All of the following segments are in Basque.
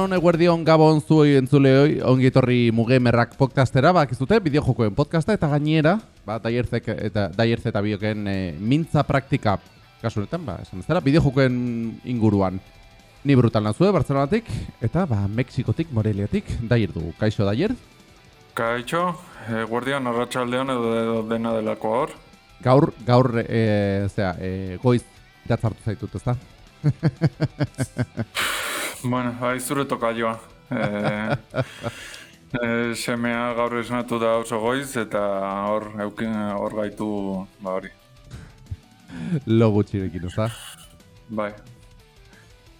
Egun hon, eguerdion gabon zuei entzuleoi, ongi etorri mugemerrak podcastera, bak izute, bideojokoen podcasta, eta gainera, ba, daierzek eta daierze eta bioken e, mintza praktika, kasu honetan, ba, esan bezala, bideojokoen inguruan. Ni brutal nazue, Barcelonatik, eta, ba, Mexikotik, Moreliatik, daier du. Kaixo daier? Kaixo, eguerdion arratsaldean edo, edo dena delako hor. Gaur, gaur, e, zera, e, goiz, datzartu zaitut, ezta? Bueno, bai, zure toka joa. E, e, semea gaur esnatu da oso goiz, eta hor, eukin, hor gaitu, ba hori. Lo gutxirekin, ezta? Bai.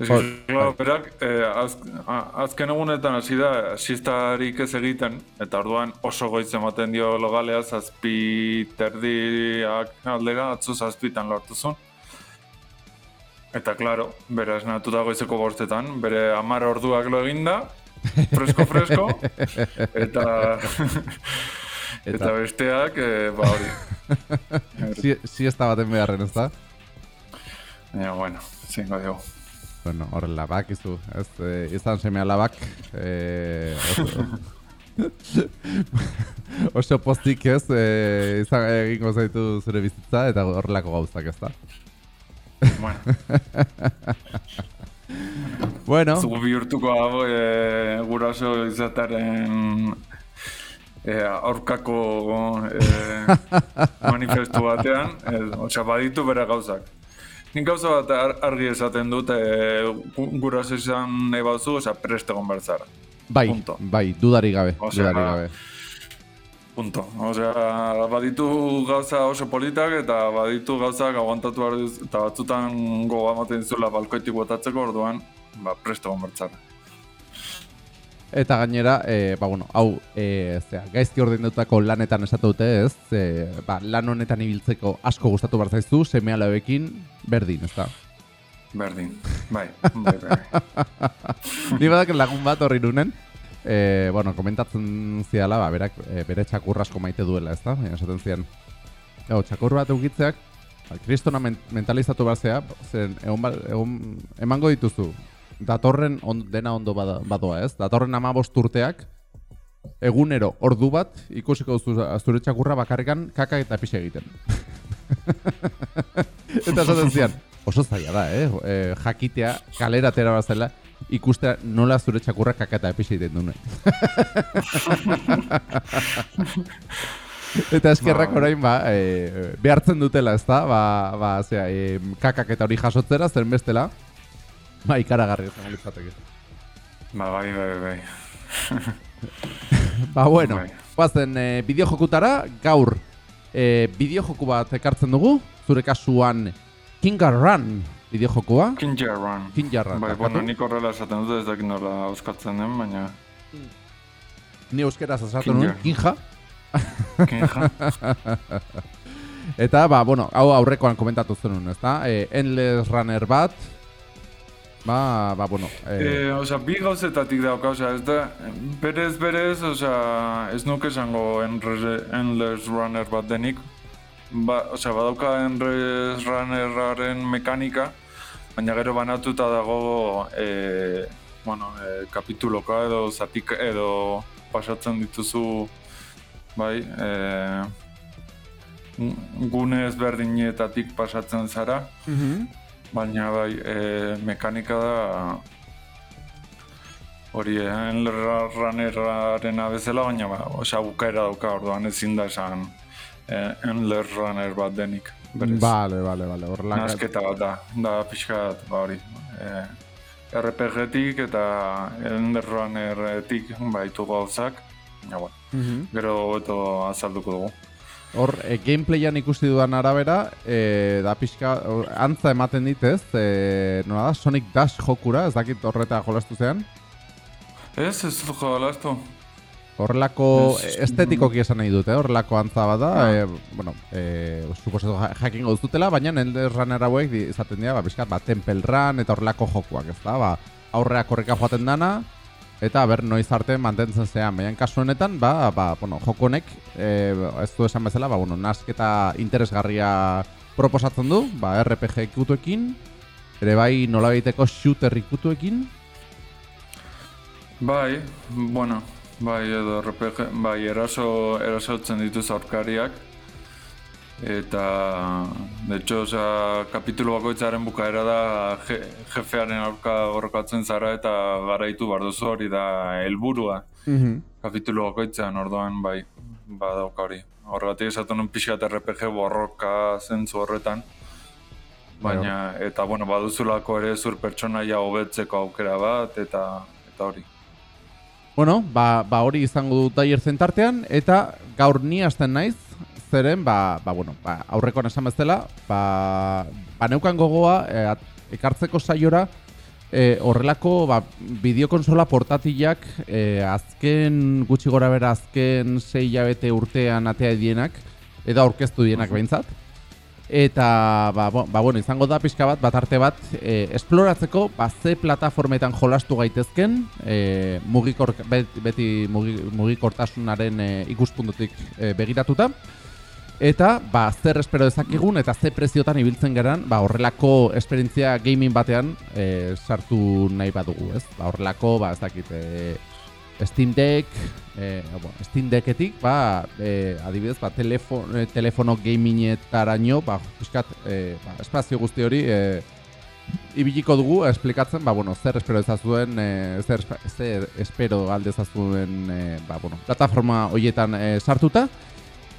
Ez Hor, claro, berak, eh, az, azken egunetan hasi da, sistarik ez egiten, eta orduan oso goiz ematen dio logalea, zazpi terdiak aldera, atzu zazpitan lortu zuen. Eta, claro, bere esnatu da goizeko bortetan, bere amar orduak lo eginda, fresko fresko, eta, eta, besteak, eh, ba hori. Si, si ez da baten beharren, ezta? Ja, bueno, zingo dugu. Bueno, horrela, bakizu, ez, e, izan seme alabak, e, oso, oso postik ez, e, izan egingo zaitu zure bizitza, eta horrelako gauzak ez da. Bueno, Bueno, Zugu bihurtuko hau e, guraso izataren e, aurkako e, manifestu batean, e, osea, baditu bere gauzak. Nik gauza bat ar- argi esaten dut e, gu- guraso izan nahi bauzu, osea, preste egon behar zara. bai, punto. bai, dudari gabe, Osea, dudari gabe. Punto. Osea, baditu gauza oso politak eta baditu gauzak aguantatu behar duz, eta batzutan goga ematen zula balkoitik botatzeko orduan, ba, preste egon behar zara. Eta gainera, e, ba, bueno, hau, e, zera, gaizki ordaindutako lanetan esatu dute ez, e, ba, lan honetan ibiltzeko asko gustatu behar zaizu, seme alabekin berdin, ez da? Berdin, bai, bai, bai. Ni badak lagun bat horri nunen, e, bueno, komentatzen ziala, ba, berak, e, bere txakur asko maite duela, ez da? Baina esaten zian, Gau, txakur bat eukitzeak, ba, kristona men mentalizatu behar zea, zen, egon, ba- egon, emango dituzu, datorren on, dena ondo badoa, ez? Datorren ama urteak, egunero ordu bat, ikusiko duzu zure txakurra bakarrikan kaka eta pixe egiten. eta esaten zian, oso zaila da, eh? E, jakitea, kalera atera bazela, ikustea nola zure txakurra kaka eta pixe egiten duen. Eta eskerrak Ba, orain ba, e, behartzen dutela, ezta? Ba, ba, zera, e, kakak eta hori jasotzera, zer bestela, ba, ikaragarri izango litzateke. Ba, bai, bai, bai. Ba, bueno, Bai. guazen e, bideojokutara, gaur e, bideojoku bat ekartzen dugu, zure kasuan Kinga Run bideojokua. Kinja Run. Kinja Run, Bai, bueno, nik horrela esaten dut ez dakit nola euskatzen den, baina... Ni euskeraz esatu Kinja. nuen, Kinja. Kinja. Eta, ba, bueno, hau aurrekoan komentatu zenun, ezta? E, Endless Runner bat, ba, ba, bueno, e, Eh, osea, bi gauzetatik dauka, osea, ez da, berez, berez, osea, ez nuke esango Endless Runner bat denik, ba, osea, badauka Endless Runnerraren mekanika, baina gero banatuta dago, e, bueno, e, kapituloka edo zatik edo pasatzen dituzu, bai, e, gune ezberdinetatik pasatzen zara, mhm. Baina bai, e, mekanika da hori Endler bezala, baina ba, osea bukaera dauka orduan ezin da esan e, Endler Runner bat denik. Berez. Bale, bale, bale. Nasketa bat da, da pixka ba hori. E, RPG-tik eta Endler Runner-etik baitu gauzak. Ja, bueno, Mhm. gero hobeto azalduko dugu. Hor, e, gameplayan ikusi dudan arabera, e, da pixka, hor, antza ematen dit ez, e, nola da, Sonic Dash jokura, ez dakit horreta jolastu zean. Ez, ez dut jolaztu. Horrelako estetikoki esan nahi dute, horrelako antza bada, Ah. e, bueno, e, suposatu ja- jakingo duzutela, baina Elder Runner hauek izaten dira, ba, pixkat, ba, Temple Run eta horrelako jokuak, ez da, ba, aurreak korrika joaten dana, eta ber noiz arte mantentzen zean, baina kasu honetan, ba, ba, bueno, joko honek, e, ez du esan bezala, ba, bueno, nasketa interesgarria proposatzen du, ba, RPG ikutuekin, ere bai nola egiteko shooter ikutuekin, Bai, bueno, bai, edo RPG, bai, eraso, erasotzen dituz aurkariak. Eta, de hecho, oza, kapitulu bakoitzaren bukaera da je, jefearen aurka borrokatzen zara eta garaitu barduzu hori da helburua. Mhm. Kapitulu bakoitzean orduan, bai, badauka hori. Horregatik esatu nun pixkat RPG borroka zentzu horretan. Baina, eta, bueno, baduzulako ere zur pertsonaia hobetzeko aukera bat, eta eta hori. Bueno, ba, ba hori izango dut daier zentartean, eta gaur ni hasten naiz, zeren, ba, ba, bueno, ba, aurrekoan esan bezala, ba, ba neukan gogoa, e, ekartzeko saiora, e, horrelako ba, bideokonsola portatilak e, azken gutxi gora bera azken sei hilabete urtean atea dienak, edo aurkeztu dienak behintzat. Eta, ba, bo- ba, bueno, izango da pixka bat, bat arte bat, e, esploratzeko, ba, ze plataformetan jolastu gaitezken, e, mugikor, beti, beti mugi, mugikortasunaren e, ikuspuntutik e, begiratuta, eta, ba, zer espero dezakegun, eta ze preziotan ibiltzen geran, ba, horrelako esperientzia gaming batean e, sartu nahi badugu, ez? Ba, horrelako, ba, ez dakit, e, Steam Deck, eh, bueno, Steam Decketik, ba, eh, adibidez, ba, telefon, eh, telefono gamingetaraino, ba, pixkat, eh, ba, espazio guzti hori, eh, ibiliko dugu, esplikatzen, ba, bueno, zer espero ezazuen, eh, zer, zer espero aldezazuen, eh, ba, bueno, plataforma hoietan eh, sartuta,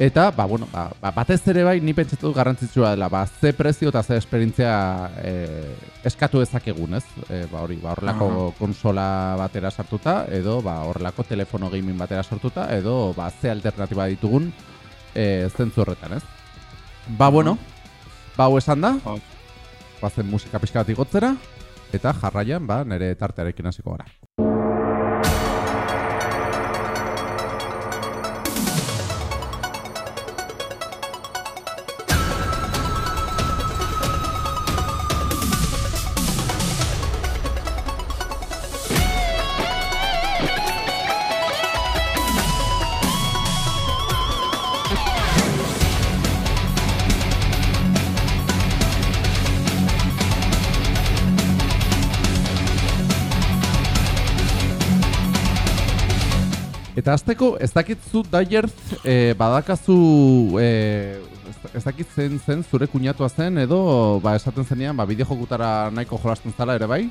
Eta, ba, bueno, ba, ba, batez ere bai, ni pentsatu garrantzitsua dela, ba, ze prezio eta ze esperientzia eh, eskatu dezakegun, ez? E, ba, hori, ba, horrelako Aha. konsola batera sartuta, edo, ba, horrelako telefono gaming batera sartuta, edo, ba, ze alternatiba ditugun e, zentzu horretan, ez? Ba, bueno, ba, hau esan da, bazen musika pixka bat igotzera, eta jarraian, ba, nire tartearekin hasiko gara. Eta azteko, ez dakitzu Daiert e, badakazu e, ez- ez dakit zen zen zure kuñatua zen edo ba esaten zenean ba bideo jokutara nahiko jolasten zala ere bai?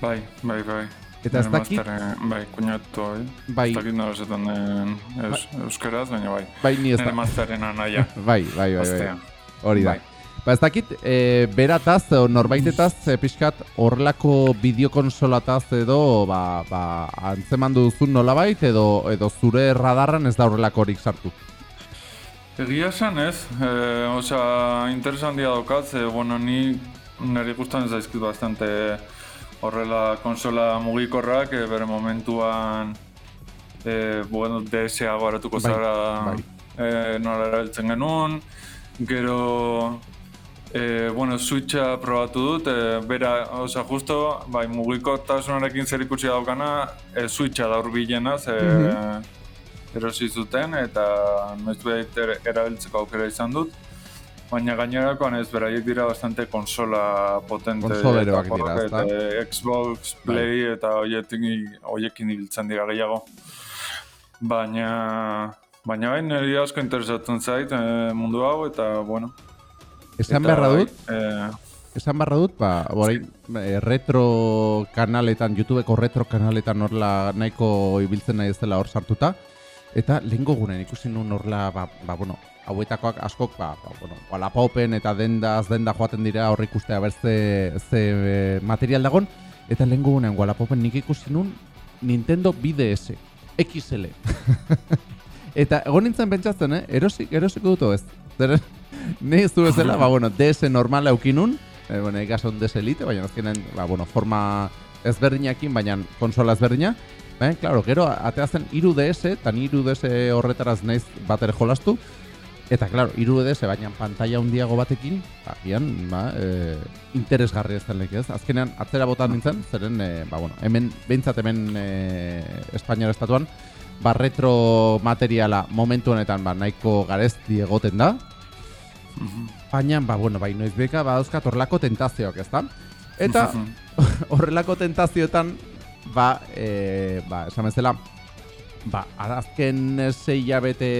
Bai, bai, bai. Eta ez Nire dakit- masteren- Bai, kuñatu, bai. Bai. Ez dakit nola esaten den eus, euskeraz, baina bai. Bai ni ez Nire da. masteren anaia. Bai, bai, bai, bai. Ostea. Hori da. Bai. Ba ez dakit, e, berataz, norbaitetaz, e, pixkat horrelako bideokonsolataz edo ba, ba, antzeman duzun nolabait edo, edo zure radarran ez da horrelakorik sartu. Egia esan ez, e, osea, interesantia daukat, ze, bueno, ni nire gustan zaizkit bastante horrela konsola mugikorrak, e, bere momentuan, e, bueno, DS-a goratuko Bai, zara bai. e, nola erabiltzen genuen, gero, e, bueno, Switcha probatu dut, e, bera, osea, justo, bai, mugikortasunarekin zer ikusi daukana, e, Switcha da urbilena, ze, Mhm. erosi zuten eta noizbait er- erabiltzeko aukera izan dut. Baina gainerakoan ez beraiek dira bastante konsola potente Konsoleroak dira, ezta? Xbox, Play eta hoiekin, hoiekin ibiltzen dira gehiago. Baina baina bain niri asko interesatzen zait eh, mundu hau eta bueno. Esan eta beharra bai, dut, eh, Esan barra dut, ba, orain eh, retro kanaletan, YouTubeko retro kanaletan horla nahiko ibiltzen nahi ez dela hor sartuta. Eta lehengo gunen ikusi nuen horla, ba, ba, bueno, hauetakoak askok, ba, ba, bueno, Wallapop'en eta dendaz, denda joaten dira hor ikustea ber ze, eh, material dagon. Eta lehengo gunen Wallapop'en nik ikusi nuen Nintendo 2DS, XL. Eta egon nintzen pentsatzen, eh? Erosik, erosiko dut ez. Ni ez du bezala, ba, bueno, DS normala eukinun, eh, bueno, ikason DS Elite, baina azkenen, ba, bueno, forma ezberdinakin, baina konsola ezberdina. Baina, claro, gero, atea zen iru DS, eta ni iru DS horretaraz naiz bat ere jolastu, Eta, claro, iru DS, baina pantalla handiago batekin, ba, gian, ba, e, interesgarri ez denek ez. Azkenean, atzera botan nintzen, zeren, e, ba, bueno, hemen, behintzat hemen e, Espainiar estatuan, ba, retro materiala momentu honetan, ba, nahiko garezti egoten da, baina, ba, bueno, bai, noiz beka, ba, dauzkat horrelako tentazioak, ez da? Eta, horrelako tentazioetan, ba, e, ba, esan bezala, ba, azken sei hilabete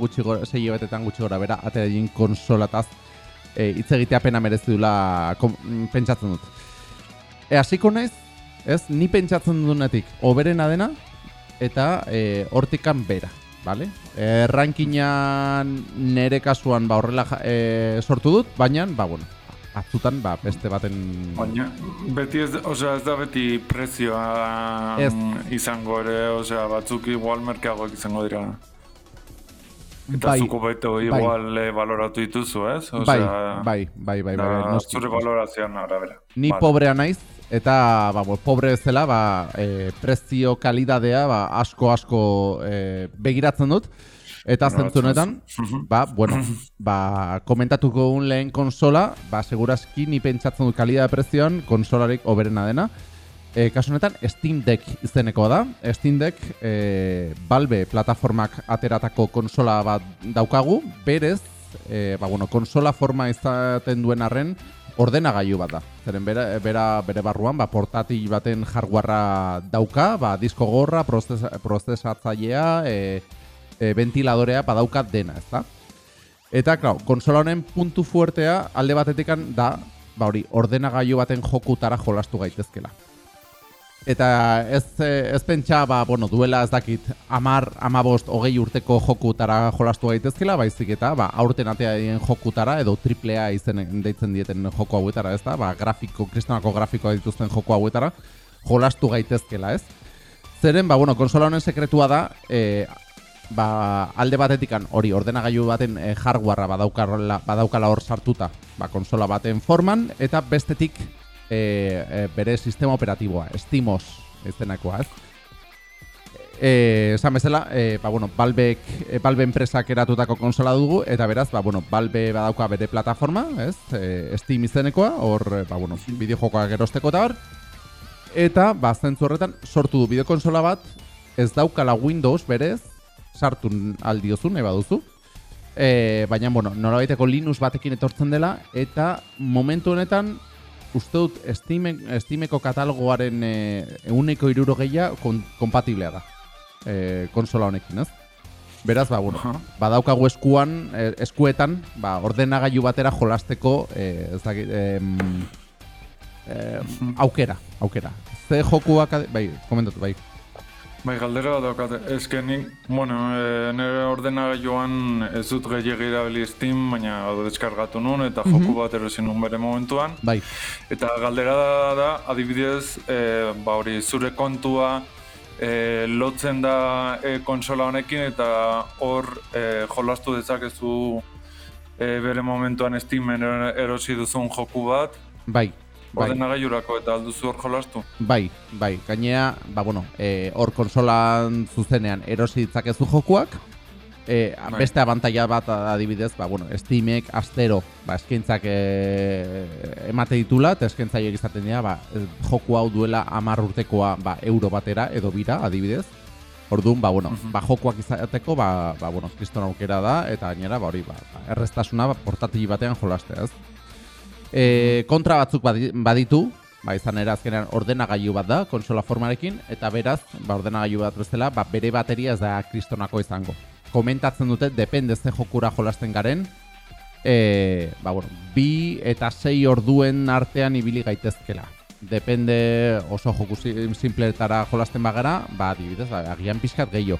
gutxi gora, sei hilabetetan gutxi gora bera, atera egin konsolataz, e, hitz egitea pena merezi dula mm, pentsatzen dut. E, hasiko naiz, ez, ni pentsatzen dunetik, oberena dena, eta e, hortikan bera, vale? E, rankinan nere kasuan ba, horrela e, sortu dut, baina, ba, bueno, atzutan, ba, beste baten... Baina, beti ez, osea, ez da beti prezioa Ez. mm, izango ere, osea, batzuk igual merkeagoak izango dira. Eta Bai, zuko beto bai. igual eh, baloratu dituzu, ez? bai, bai, bai, bai, bai, da, bai, noski. zure valorazioan arabera. Ni Vale. pobrea naiz, eta, ba, bo, pobre zela, ba, e, prezio kalidadea, ba, asko, asko e, begiratzen dut. Eta Bueno, zentzu honetan, Mhm. ba, bueno, ba, komentatuko un lehen konsola, ba, seguraski ni pentsatzen dut kalidade prezioan konsolarik oberena dena. E, kasu honetan, Steam Deck izenekoa da. Steam Deck, e, Valve plataformak ateratako konsola bat daukagu, berez, e, ba, bueno, konsola forma izaten duen arren, ordenagailu bat da. Zeren bera, bera bere barruan, ba, portatil baten hardwarea dauka, ba, disko gorra, prozesa, prozesatzailea, e, e, ventiladorea badaukat dena, ezta? Eta, klar, konsola honen puntu fuertea alde batetikan da, ba hori, ordenagailu baten jokutara jolastu gaitezkela. Eta ez, eh, ez pentsa, ba, bueno, duela ez dakit, amar, amabost, hogei urteko jokutara jolastu gaitezkela, baizik eta, ba, aurten atea jokutara, edo triplea izen deitzen dieten joko hauetara, ez da, ba, grafiko, kristonako grafikoa dituzten joko hauetara, jolastu gaitezkela, ez? Zeren, ba, bueno, konsola honen sekretua da, e, ba, alde batetikan hori ordenagailu baten e, hardwarea badaukala, badaukala hor sartuta, ba, konsola baten forman, eta bestetik e, bere sistema operatiboa, Steamos izenakoa, ez? Eh, esan bezala, eh, ba, bueno, Valvek, eh, Valve enpresak eratutako konsola dugu, eta beraz, ba, bueno, Valve badauka bere plataforma, ez? Eh, Steam izenekoa, hor, ba, bueno, bideojokoak erosteko eta bar. Eta, ba, zentzu horretan, sortu du bideokonsola bat, ez daukala Windows berez, sartu aldiozu, nahi baduzu. E, baina, bueno, norabaiteko Linux batekin etortzen dela, eta momentu honetan, uste dut Steam, Steameko katalogoaren e, euneko iruro kon, kompatiblea da. E, konsola honekin, ez? Beraz, ba, bueno, Aha. badaukagu eskuan, eh, eskuetan, ba, ordenagailu batera jolasteko, eh, ez dakit, em, em, aukera, aukera. Ze jokuak, bai, komentatu, bai. Bai, galdera bat daukate. Eske nik, bueno, e, nire ordenagailuan ez dut gehiagi erabili Steam, baina deskargatu nun eta joku bat erosi nun bere momentuan. Bai, Eta galdera da, da adibidez, e, ba hori, zure kontua e, lotzen da e, konsola honekin eta hor e, jolastu dezakezu e, bere momentuan Steamen er- erosi duzun joku bat, bai. Ordenagailurako eta alduzu hor jolastu. Bai, bai, gainea, ba, bueno, eh, hor konsolan zuzenean erosi ditzakezu jokuak, e, Bai. beste abantaila bat adibidez, ba, bueno, Steamek astero ba, eskaintzak e, emate ditula, eta eskaintzaileek izaten dira, ba, e, joku hau duela amar urtekoa ba, euro batera edo bira, adibidez. Orduan, ba, bueno, ba, jokuak izateko, ba, ba, bueno, kriston aukera da, eta gainera, ba, hori, ba, ba, erreztasuna ba, portatili batean jolastea, ez? E, kontra batzuk badi- baditu, ba, izan ere azkenean ordenagailu bat da, konsola formarekin, eta beraz, ba, ordenagailu bat bezala, ba, bere bateria ez da kristonako izango. Komentatzen dute, depende ze jokura jolasten garen, e, ba, bueno, bi eta sei orduen artean ibili gaitezkela. Depende oso joku sim- simpletara jolasten bagara, ba, adibidez, ba, agian pixkat gehiago.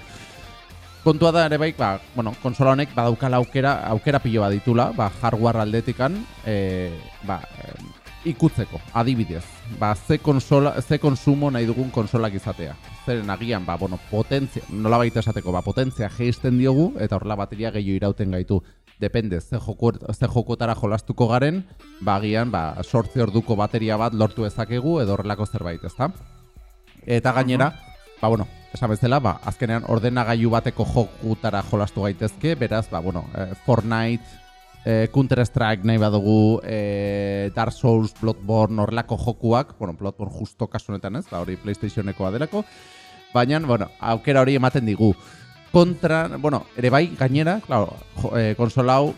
Kontua da ere bai, ba, bueno, konsola honek badaukala aukera, aukera pilo bat ditula, ba, hardware aldetikan, e, ba, em, ikutzeko, adibidez. Ba, ze, konsola, ze konsumo nahi dugun konsolak izatea. Zeren agian, ba, bueno, potentzia, nola baita esateko, ba, potentzia geisten diogu, eta horrela bateria gehiago irauten gaitu. Depende, ze, joku, ze jokotara jolastuko garen, ba, agian, ba, sortze orduko bateria bat lortu ezakegu, edo horrelako zerbait, ezta? Eta gainera, ba, bueno, esan bezala, ba, azkenean ordenagailu bateko jokutara jolastu gaitezke, beraz, ba, bueno, eh, Fortnite, eh, Counter-Strike nahi badugu, eh, Dark Souls, Bloodborne, horrelako jokuak, bueno, Bloodborne justo kasu honetan ez, ba, hori PlayStationekoa delako, baina, bueno, aukera hori ematen digu. Kontra, bueno, ere bai, gainera, claro, jo, eh, konsola hau,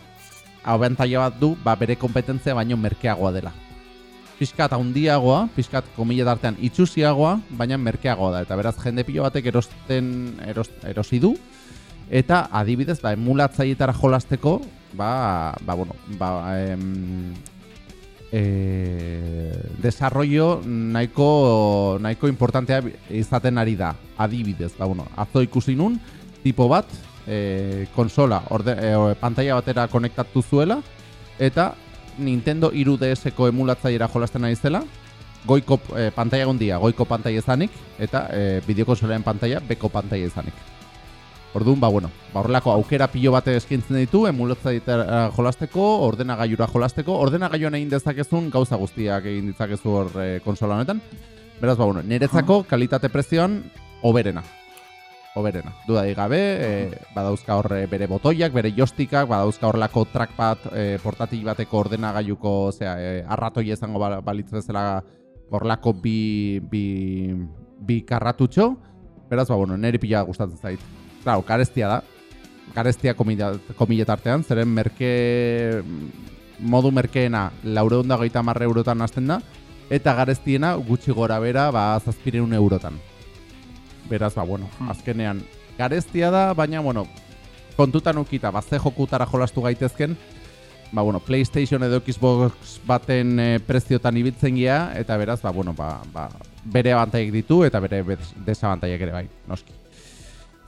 bat du, ba, bere kompetentzia baino merkeagoa dela. Pixkat handiagoa, pixkat komile artean itxusiagoa, baina merkeagoa da. Eta beraz, jende pilo batek erosten eros, erosi du. Eta adibidez, ba, emulatzaietara jolasteko, ba, ba, bueno, ba, em, e, desarrollo nahiko, nahiko importantea izaten ari da. Adibidez, ba, bueno, atzo ikusi nun, tipo bat, e, konsola, orde, e, pantalla batera konektatu zuela, eta Nintendo 3DS-ko emulatzaiera jolasten ari zela, goiko e, pantalla gondia, goiko pantalla izanik, eta e, bideokonsolaren pantalla beko pantalla izanik. Orduan, ba, bueno, ba, horrelako aukera pilo bate eskintzen ditu, emulatzaitara jolasteko, ordenagailura jolasteko, ordenagailuan egin dezakezun gauza guztiak egin ditzakezu hor e, konsola honetan. Beraz, ba, bueno, niretzako kalitate prezioan oberena. Oberena. Dudai gabe, e, badauzka horre bere botoiak, bere jostikak, badauzka horrelako trackpad e, portatil bateko ordenagailuko, osea, e, arratoi izango ba, balitz bezala horrelako bi, bi, bi karratutxo. Beraz, ba, bueno, niri pila gustatzen zait. Claro, karestia da. Karestia komila tartean, zeren merke modu merkeena laure da goita marre eurotan hasten da, eta garestiena gutxi gora bera ba, zazpireun eurotan. Beraz, ba, bueno, Hmm. azkenean garestia da, baina, bueno, kontutan ukita, bazte jokutara jolastu gaitezken, ba, bueno, PlayStation edo Xbox baten e, preziotan ibiltzen gea, eta beraz, ba, bueno, ba, ba, bere abantaiek ditu, eta bere desabantaiek ere bai, noski.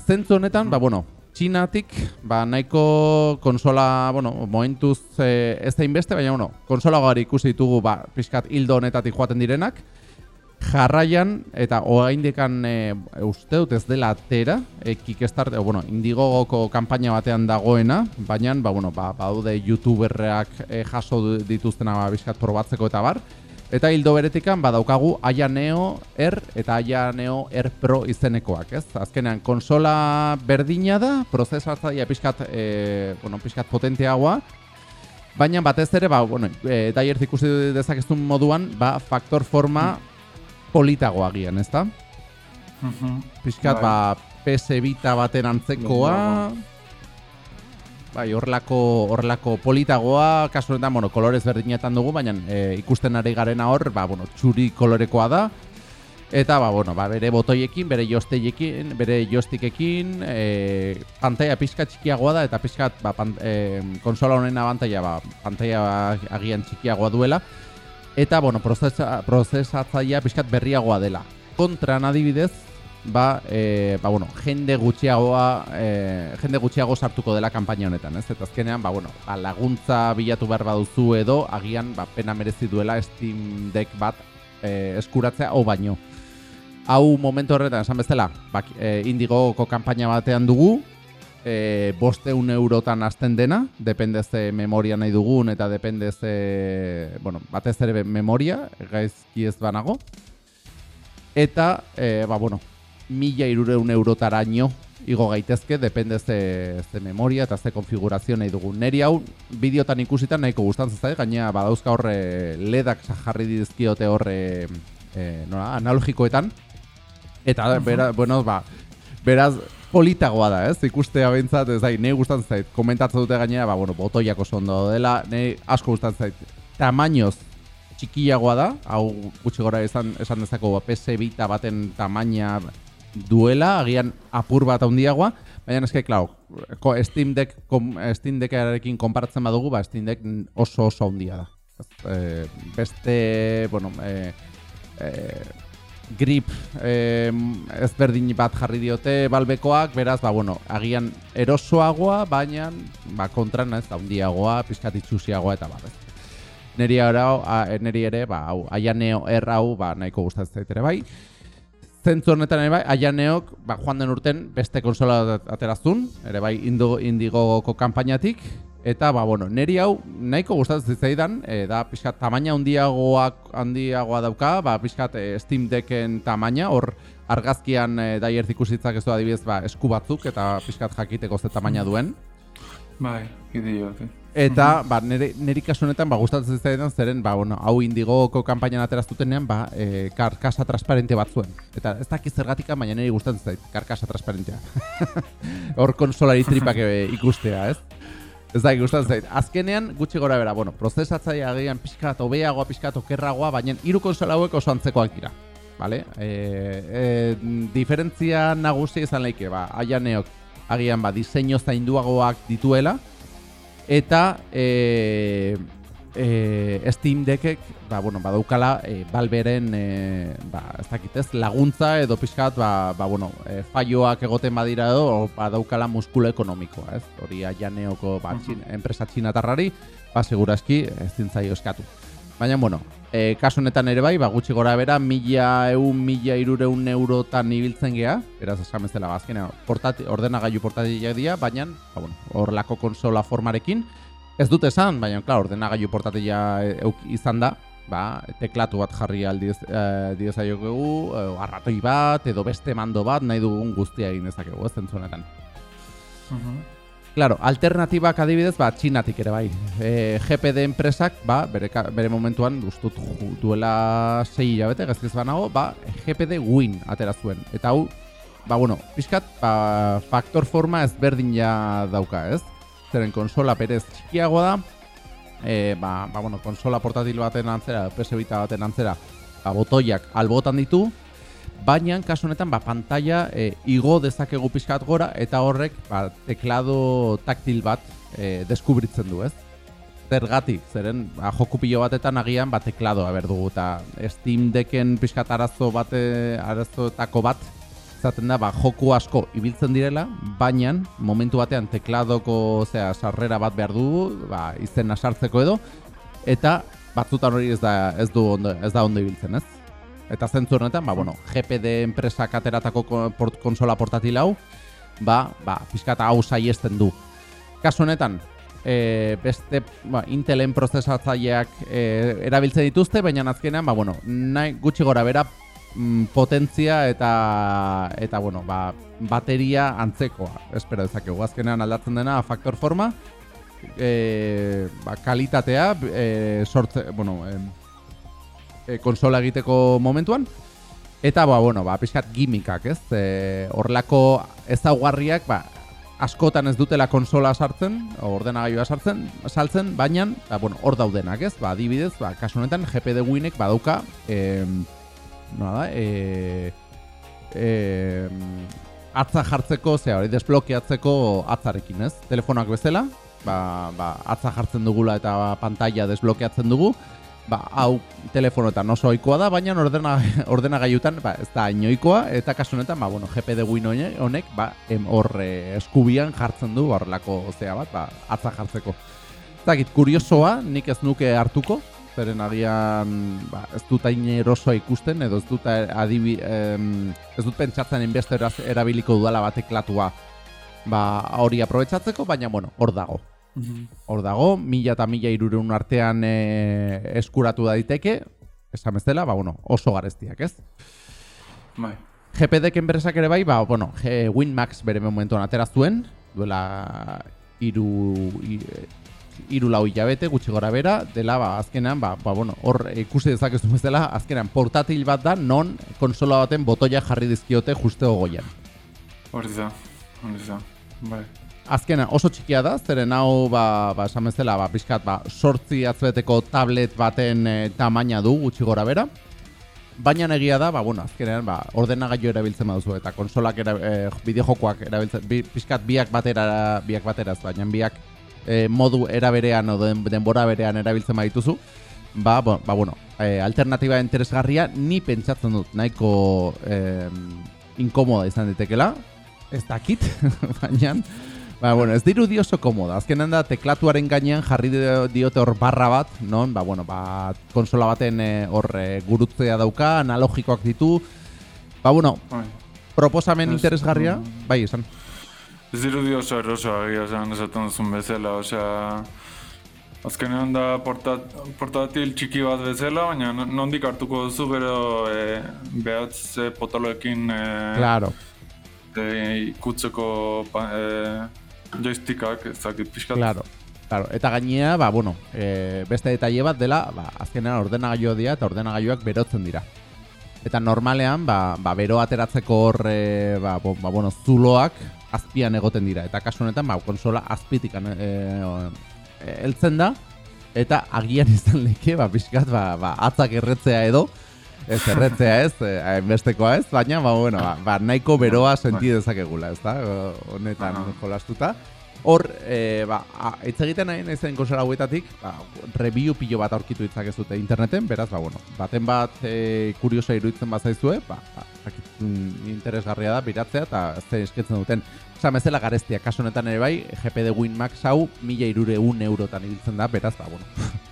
Zentzu honetan, ba, bueno, Txinatik, ba, nahiko konsola, bueno, momentuz e, ez da inbeste, baina, bueno, konsola gari ikusi ditugu, ba, pixkat hildo honetatik joaten direnak, jarraian, eta oraindekan e, uste dut ez dela atera, e, Kickstarter, bueno, Indigogoko kanpaina batean dagoena, baina, ba, bueno, ba, badaude youtuberreak e, jaso dituztena ba, bizkat probatzeko eta bar, Eta hildo beretikan badaukagu Aya Neo R eta Aya Neo R Pro izenekoak, ez? Azkenean konsola berdina da, prozesatzailea pixkat, e, bueno, pixkat potenteagoa, baina batez ere, ba, bueno, e, ikusi dezakezun moduan, ba, faktor forma politagoa gian, ezta? Mhm. Pixkat, Bai. ba, PS Vita baten antzekoa, bai, horrelako, horrelako politagoa, kasu honetan, bueno, kolorez berdinetan dugu, baina e, ikusten ari garena hor, ba, bueno, txuri kolorekoa da, eta, ba, bueno, ba, bere botoiekin, bere josteiekin, bere jostikekin, e, pantalla pixka txikiagoa da, eta pixkat, ba, pan, e, konsola honen abantaia, ba, pantalla agian txikiagoa duela, eta, bueno, prozesa, prozesatzaia pixkat berriagoa dela. Kontran adibidez, ba, e, ba, bueno, jende gutxiagoa, e, jende gutxiago sartuko dela kanpaina honetan, ez? Eta azkenean, ba, bueno, ba, laguntza bilatu behar baduzu edo, agian, ba, pena merezi duela Steam Deck bat e, eskuratzea, o baino. Hau momentu horretan, esan bezala, ba, e, Indigoko kanpaina batean dugu, e, bosteun eurotan hasten dena, depende ze memoria nahi dugun, eta depende ze, bueno, batez ere memoria, gaizki ez banago. Eta, e, ba, bueno, mila irureun eurotaraino igo gaitezke, depende ze, ze memoria eta ze konfigurazio nahi dugun. Neri hau, bideotan ikusitan nahiko gustatzen zait, gaina badauzka horre ledak jarri dizkiote horre e, nola, analogikoetan. Eta, bera, bueno, ba, beraz, politagoa da, ez? Ikustea behintzat, ez da, nahi gustatzen zait. Komentatzen dute gainera, ba, bueno, botoiak oso ondo dela, nahi asko gustatzen zait. Tamainoz txikiagoa da, hau gutxi gora esan, esan dezako ba, PS Vita baten tamaina duela, agian apur bat handiagoa, baina eske, klar, ko, Steam Deck, kom, Steam Deckarekin konparatzen badugu, ba, Steam Deck oso oso handia da. Eh, beste, bueno, eh, eh, grip eh, ezberdin bat jarri diote balbekoak, beraz, ba, bueno, agian erosoagoa, baina ba, kontran ez, handiagoa, pizkat itxusiagoa eta bar, ez. Neri, arau, a, neri ere, ba, hau, aianeo er hau, ba, nahiko gustatzen zait ere bai. Zentzu honetan ere bai, aianeok, ba, joan den urten beste konsola ateraztun, ere bai, Indigo, Indigoko kanpainatik, eta, ba, bueno, neri hau nahiko gustatzen zitzaidan, e, da, pixkat, tamaina handiagoak, handiagoa dauka, ba, pixkat, e, Steam Decken tamaina, hor, argazkian e, daier ikusitzak ez du adibidez, ba, esku batzuk, eta pixkat jakiteko ze tamaina duen. Bai, idiot. Eta, ba, nire, niri kasu honetan, ba, gustatzen zitzaidan zeren, ba, bueno, hau indigoko kanpainan ateraztutenean, ba, e, karkasa transparente bat zuen. Eta ez dakit zergatika, baina niri gustatzen zait, karkasa transparentea. Hor konsolari tripak e, ikustea, ez? Ez da, gustatzen zait. Azkenean, gutxi gora bera, bueno, prozesatzaia agian pixkat, obeagoa, pixkat, okerragoa, baina hiru konsola hauek oso antzekoak dira. Vale? E, e, diferentzia nagusi izan leike, ba, aianeok agian ba, diseño zainduagoak dituela, eta e, e, Steam Deckek ba, bueno, badaukala e, Valveren e, ba, ez dakitez, laguntza edo pixkat ba, ba, bueno, e, falloak egoten badira edo badaukala muskulo ekonomikoa, ez? Hori aianeoko ba, txin, enpresa txinatarrari, ba, seguraski ez dintzaio eskatu. Baina, bueno, e, kasu honetan ere bai, ba, gutxi gora bera, mila eun, mila irureun eurotan ibiltzen gea, eraz esan bezala bazkena, portati, ordenagailu portatilak dira, baina, ba, bueno, hor lako konsola formarekin, ez dute esan, baina, klar, ordenagailu portatila euk izan da, ba, teklatu bat jarri aldiz e, diezaiokegu, e, arratoi bat, edo beste mando bat, nahi dugun guztia egin dezakegu, ez zentzunetan. Uh Claro, alternatibak adibidez, ba, txinatik ere bai. E, GPD enpresak, ba, bere, bere momentuan, ustut duela sei hilabete, gazkiz banago, ba, GPD Win atera zuen. Eta hau, ba, bueno, pixkat, ba, faktor forma ezberdin ja dauka, ez? Zeren konsola perez txikiagoa da, e, ba, ba, bueno, konsola portatil baten antzera, PS Vita baten antzera, ba, botoiak albotan ditu, baina kasu honetan ba, pantalla e, igo dezakegu pixkat gora eta horrek ba, teklado taktil bat e, deskubritzen du, ez? Zergatik, zeren ba, joku pilo batetan agian ba, tekladoa berdugu eta Steam Decken pixkat arazo bate, arazoetako bat zaten da, ba, joku asko ibiltzen direla, baina momentu batean tekladoko zera, sarrera bat behar dugu, ba, izen sartzeko edo, eta batzutan hori ez da, ez, du ondo, ez da ondo ibiltzen, ez? Eta zentzu honetan, ba, bueno, GPD enpresak ateratako port, konsola portatil hau, ba, ba, pizkata hau saiesten du. Kasu honetan, e, beste ba, Intelen prozesatzaileak e, erabiltzen dituzte, baina azkenean, ba, bueno, nahi gutxi gora bera mm, potentzia eta eta bueno, ba, bateria antzekoa. Espero dezakegu azkenean aldatzen dena faktor forma, e, ba, kalitatea, e, sortze, bueno, e, e, konsola egiteko momentuan. Eta, ba, bueno, ba, pixkat gimikak, ez? E, horrelako ezaugarriak, ba, askotan ez dutela konsola sartzen, ordenagailua sartzen, saltzen, baina, ba, bueno, hor daudenak, ez? Ba, adibidez, ba, kasu honetan, GPD Winek badauka, e, no da, e, e, atza jartzeko, zera, hori desblokeatzeko atzarekin, ez? Telefonak bezala, ba, ba, atza jartzen dugula eta pantalla desblokeatzen dugu, ba, hau telefonoetan oso ohikoa da, baina ordena, ordenagailutan ba, ez da inoikoa, eta kasu honetan, ba, bueno, GPD Win honek, ba, hor eskubian jartzen du horrelako zea bat, ba, atza jartzeko. Zagit, kuriosoa, nik ez nuke hartuko, zeren agian ba, ez dut hain erosoa ikusten, edo ez dut adibi, em, ez dut pentsatzen inbeste erabiliko dudala batek latua ba, hori aprobetsatzeko, baina, bueno, hor dago. Hor dago, mila eta mila irureun artean e, eskuratu da diteke, esan bezala, ba, bueno, oso gareztiak, ez? Bai. GPD-ken enpresak ere bai, ba, bueno, G Winmax bere momentuan atera zuen, duela iru, iru lau hilabete, gutxi gora bera, dela, ba, azkenean, ba, ba, bueno, hor ikusi dezakezu bezala, azkenean, portatil bat da, non konsola baten botoia jarri dizkiote justeo goian. Hori da, hori da, bai azkena oso txikia da, zeren hau, ba, ba esan bezala, ba, pixkat, ba, sortzi atzbeteko tablet baten e, tamaina du gutxi gora bera. Baina egia da, ba, bueno, azkenean, ba, ordenagailu erabiltzen baduzu eta konsolak era, e, bideojokoak erabiltzen, bi, pixkat biak batera, biak bateraz, baina biak e, modu eraberean o den, denbora berean erabiltzen badituzu, ba, bo, ba, bueno, e, alternatiba interesgarria ni pentsatzen dut nahiko e, inkomoda izan ditekela, ez dakit, baina Ba, bueno, ez diru oso komoda. Azkenan da, teklatuaren gainean jarri diote hor barra bat, non? Ba, bueno, ba, konsola baten eh, hor e, gurutzea dauka, analogikoak ditu. Ba, bueno, bai. proposamen es, interesgarria, bai, esan. Ez diru oso eroso, agia esan esaten duzun bezala, osea... Azkenean da portat, portatil txiki bat bezala, baina nondik hartuko duzu gero e, behatz e, potoloekin e, claro. e, ikutzeko e, joystickak ezakit pixkat. Claro. Claro, eta gainea, ba, bueno, e, beste detaile bat dela, ba, azkenean ordenagailu dira eta ordenagailuak berotzen dira. Eta normalean, ba, ba bero ateratzeko hor, e, ba, bo, ba, bueno, zuloak azpian egoten dira. Eta kasu honetan, ba, konsola azpitik e, heltzen da, eta agian izan leke, ba, pixkat, ba, ba, atzak erretzea edo, ez erretzea ez, eh, hainbestekoa ez, baina, ba, bueno, ba, ba nahiko beroa senti dezakegula, ez da, honetan jolastuta. Hor, e, ba, hitz egiten nahi nahi konsola hauetatik, ba, review pilo bat aurkitu itzak ez dute interneten, beraz, ba, bueno, baten bat e, kuriosa iruditzen bazaizue, ba, ba, mm, interesgarria da, biratzea, eta zer esketzen duten. Osa, mezela gareztia, kasu honetan ere bai, GPD Win Max hau, mila irure un eurotan ibiltzen da, beraz, ba, bueno,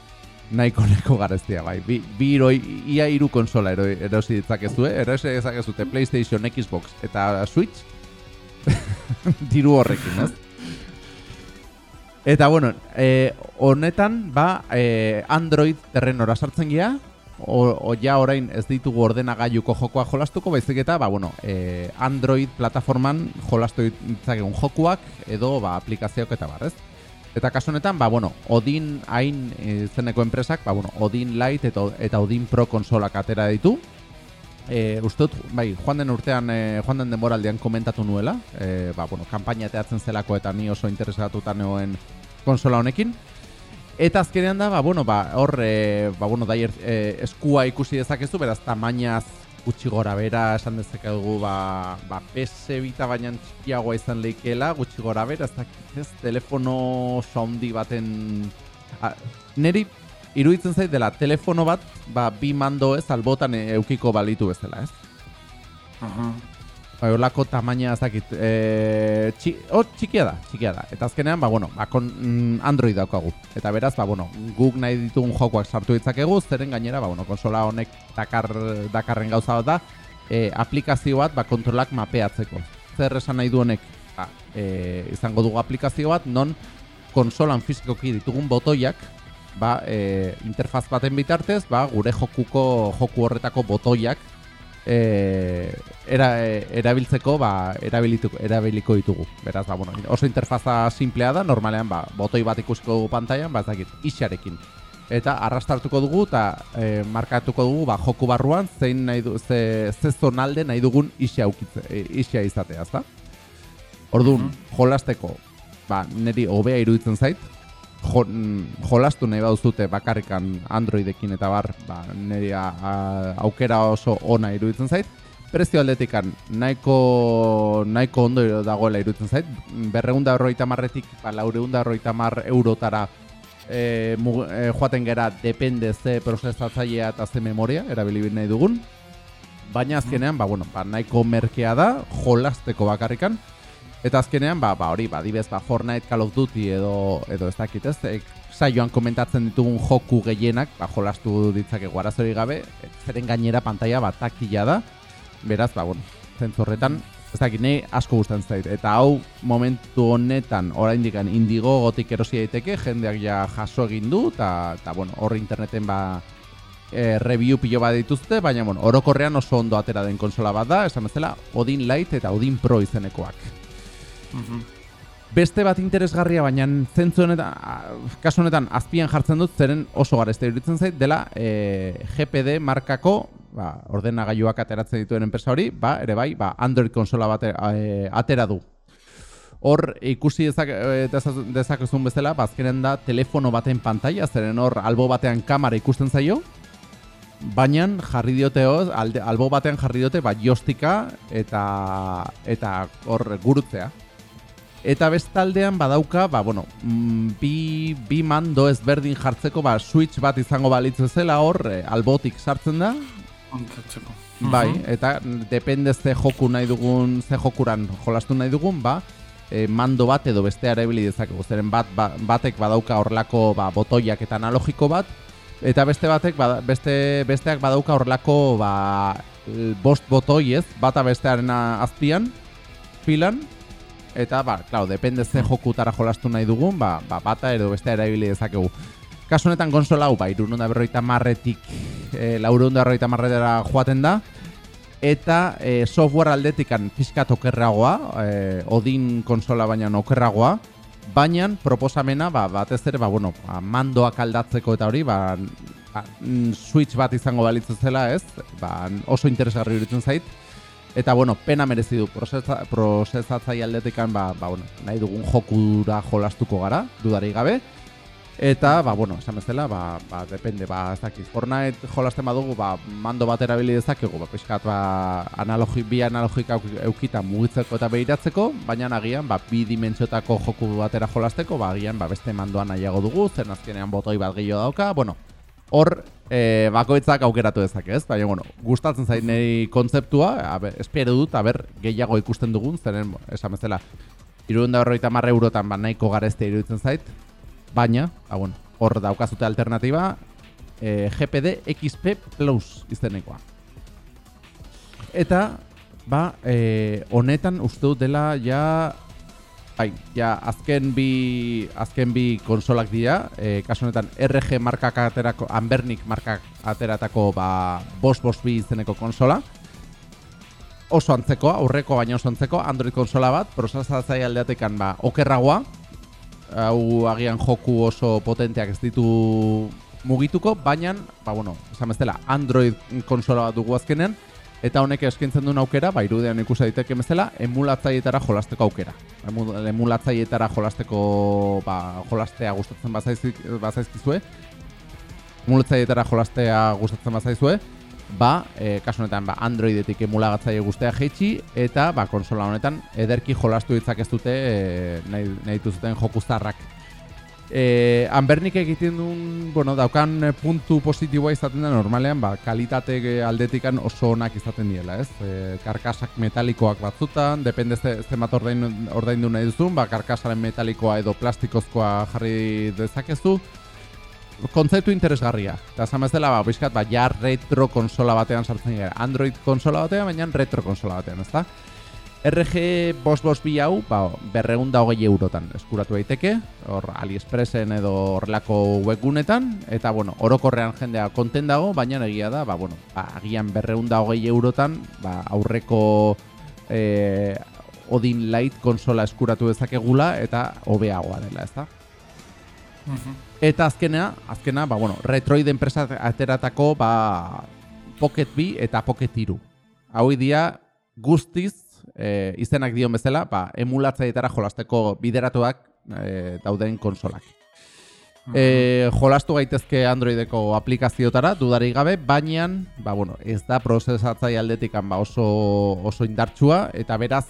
nahiko neko gareztia, bai. Bi, bi iroi, ia iru konsola ero, erosi ditzakezu, eh? erosi ditzakezute PlayStation, Xbox eta Switch, diru horrekin, ez? Eta, bueno, eh, honetan, ba, eh, Android terrenora sartzen gira, o, o ja orain ez ditugu ordenagailuko jokoa jolastuko, baizik eta, ba, bueno, eh, Android plataforman jolastu ditzakegun jokuak edo ba, aplikazioak eta barrez. Eta kasu honetan, ba, bueno, Odin hain e, zeneko enpresak, ba, bueno, Odin Lite eta, eta Odin Pro konsolak atera ditu. E, uste dut, bai, joan den urtean, e, joan den demoraldean komentatu nuela, e, ba, bueno, kampaina teatzen zelako eta ni oso interesatuta neoen konsola honekin. Eta azkenean da, ba, bueno, ba, hor, e, ba, bueno, daier e, eskua ikusi dezakezu, beraz, tamainaz gutxi gora bera, esan dezakegu, ba, ba, PS bita baina txikiagoa izan leikela, gutxi gora bera, ez dakit ez, telefono soundi baten... A, neri, iruditzen zait dela, telefono bat, ba, bi mando ez, albotan eukiko balitu bezala, ez? Aha. Bai, olako tamaina ez dakit. E, txi, oh, txikia da, txikia da. Eta azkenean, ba, bueno, ba, kon, mm, Android daukagu. Eta beraz, ba, bueno, guk nahi ditugun jokoak sartu ditzakegu, zeren gainera, ba, bueno, konsola honek dakar, dakarren gauza bat da, e, aplikazio bat, ba, kontrolak mapeatzeko. Zer esan nahi du honek, ba, e, izango dugu aplikazio bat, non konsolan fizikoki ditugun botoiak, ba, e, interfaz baten bitartez, ba, gure jokuko, joku horretako botoiak, e, era, e, erabiltzeko ba, erabiliko ditugu. Beraz, ba, bueno, oso interfaza simplea da, normalean ba, botoi bat ikusiko dugu pantailan, ba, ezakit, isarekin. Eta arrastartuko dugu eta e, markatuko dugu ba, joku barruan zein nahi du, ze, ze zonalde nahi dugun isia, ukitze, isia izatea, ezta? Orduan, mhm. jolasteko, ba, niri hobea iruditzen zait, jo, jolastu nahi baduzute bakarrikan Androidekin eta bar, ba, niri aukera oso ona iruditzen zait. Prezio aldetikan nahiko, nahiko ondo dagoela iruditzen zait. Berreunda horroita marretik, ba, laureunda horroita mar eurotara e, e, joaten gera depende ze prozesatzailea eta ze memoria, erabili nahi dugun. Baina azkenean, ba, bueno, ba, nahiko merkea da, jolasteko bakarrikan. Eta azkenean, ba, ba hori, ba, dibez, ba, Fortnite, Call of Duty edo, edo ez dakit ez, e, saioan komentatzen ditugun joku gehienak, ba, jolastu ditzake guarazori gabe, zeren gainera pantalla bat taktila da, beraz, ba, bueno, zentzorretan, ez dakit, nahi asko guztan zait, eta hau momentu honetan, oraindik indigo gotik erosi daiteke, jendeak ja jaso egin du, eta, bueno, horri interneten, ba, e, review pilo bat dituzte, baina, bueno, orokorrean oso ondo atera den konsola bat da, esan bezala, Odin Lite eta Odin Pro izenekoak. Beste bat interesgarria, baina zentzu honetan, kasu honetan, azpian jartzen dut, zeren oso garezte iruditzen zait, dela e, GPD markako, ba, ordenagailuak ateratzen dituen enpresa hori, ba, ere bai, ba, Android konsola bat e, atera du. Hor, ikusi dezak, e, dezakezun bezala, bazkenen ba, da, telefono baten pantalla, zeren hor, albo batean kamera ikusten zaio, baina jarri diote albo batean jarri diote, ba, jostika eta, eta hor, gurutzea. Eta bestaldean badauka, ba, bueno, mm, bi, bi mando ezberdin jartzeko, ba, switch bat izango balitzu zela hor, e, albotik sartzen da. Ontatzeko. Bai, eta depende ze joku nahi dugun, ze jokuran jolastu nahi dugun, ba, e, mando bat edo beste erabili dezakegu. Zeren bat, ba, batek badauka horrelako ba, botoiak eta analogiko bat, eta beste batek, ba, beste, besteak badauka horrelako ba, bost botoi ez, bata bestearen azpian, filan, eta ba, claro, depende ze jokutara jolastu nahi dugun, ba, ba bata edo beste erabili dezakegu. Kasu honetan konsola hau, ba, irununda berroita marretik, e, laurunda berroita marretera joaten da, eta e, software aldetikan pizkat okerragoa, e, odin konsola baina okerragoa, baina proposamena, ba, batez ere, ba, bueno, ba, mandoak aldatzeko eta hori, ba, ba, switch bat izango balitzu zela, ez? Ba, oso interesgarri uritzen zait, Eta, bueno, pena merezi du prozesa, prozesatzai aldetikan, ba, ba, bueno, nahi dugun jokura jolastuko gara, dudari gabe. Eta, ba, bueno, esan bezala, ba, ba, depende, ba, ez dakit, Fortnite jolasten badugu, ba, mando bat erabili dezakegu, ba, pixkat, ba, analogi, bi analogika eukita mugitzeko eta behiratzeko, baina agian, ba, bi dimentsiotako joku batera jolasteko, ba, agian, ba, beste mandoan nahiago dugu, zen azkenean botoi bat gehiago dauka, bueno, hor, e, bakoitzak aukeratu dezake, ez? Baina, bueno, gustatzen zain nahi kontzeptua, aber, espero dut, aber, gehiago ikusten dugun, zeren, esan bezala, irudenda horreita marre eurotan, ba, nahiko garezte iruditzen zait, baina, ba, bueno, hor daukazute alternatiba, e, GPD XP Plus izenekoa. Eta, ba, e, honetan uste dut dela ja, bai, ja, azken bi, azken bi konsolak dira, e, kasu honetan RG markak aterako, Anbernik markak ateratako, ba, bos bos bi izeneko konsola, oso antzeko, aurreko baina oso antzeko, Android konsola bat, prozesatzai aldeatekan, ba, okerragoa, hau agian joku oso potenteak ez ditu mugituko, baina, ba, bueno, esan bezala, Android konsola bat dugu azkenen, eta honek eskintzen duen aukera, ba, irudean ikusa daiteke bezala, emulatzaietara jolasteko aukera. Emulatzaietara jolasteko, ba, jolastea gustatzen bazaizkizue, emulatzaietara jolastea gustatzen bazaizue, ba, e, kasu honetan ba, Androidetik emulagatzaile guztea jeitsi eta ba, konsola honetan ederki jolastu ditzak ez dute e, nahi, nahi dituzuten joku zarrak. E, Anbernik egiten duen, bueno, daukan puntu positiboa izaten da normalean, ba, kalitate aldetikan oso onak izaten diela, ez? E, karkasak metalikoak batzutan, depende ze, ze bat ordain, ordain du nahi duzun, ba, karkasaren metalikoa edo plastikozkoa jarri dezakezu, kontzeptu interesgarria. Eta zamez dela, ba, bizkat, ba, ja retro konsola batean sartzen gara. Android konsola batean, baina retro konsola batean, ezta? RG bos bos bi hau, ba, berregun da hogei eurotan eskuratu daiteke, hor AliExpressen edo horrelako webgunetan, eta bueno, orokorrean jendea konten dago, baina egia da, ba, bueno, ba, agian berregun da hogei eurotan, ba, aurreko eh, Odin Light konsola eskuratu dezakegula, eta hobeagoa dela, ezta? Eta azkenea, azkena, ba, bueno, Retroid enpresa ateratako ba, Pocket B eta Pocket 3. Hau dia guztiz e, izenak dion bezala, ba, emulatzaietara jolasteko bideratuak e, dauden konsolak. E, jolastu gaitezke Androideko aplikazioetara, dudari gabe, baina ba, bueno, ez da prozesatzai aldetikan ba, oso, oso indartsua, eta beraz,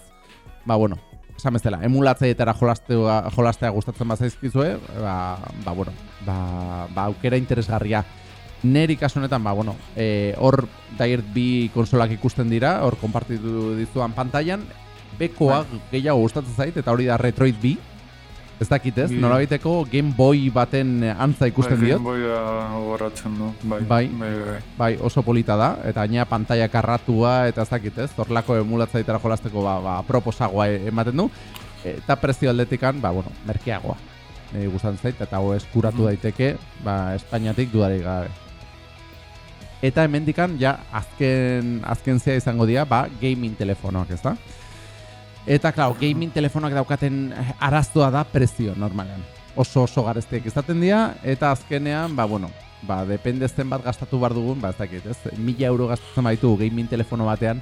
ba, bueno, esan bezala, emulatzaietara jolastea, jolastea gustatzen bazaizkizue, ba, ba, bueno, ba, ba, aukera interesgarria. Neri kasu honetan, ba, bueno, e, hor Dairt bi konsolak ikusten dira, hor konpartitu dizuan pantailan, bekoa bai. gehiago gustatzen zait, eta hori da Retroid B, Ez dakit ez, nola baiteko Game Boy baten antza ikusten bai, diot. Game Boy horratzen du, bai. Bai, bai, bai. bai, oso polita da, eta gaina pantalla karratua, eta ez dakit ez, horlako emulatzaitara jolasteko ba, ba, proposagoa ematen du. Eta prezio aldetikan, ba, bueno, merkeagoa. Nire gustan zait, eta ho eskuratu daiteke, ba, Espainiatik dudari gabe. Eta hemendikan, ja, azken, azken zea izango dira, ba, gaming telefonoak, ez da? Eta, klar, gaming telefonak daukaten araztua da prezio, normalean. Oso oso gareztiek izaten dira, eta azkenean, ba, bueno, ba, depende zen bat gastatu bar dugun, ba, ez dakit, ez? Mila euro gastatzen baitu gaming telefono batean,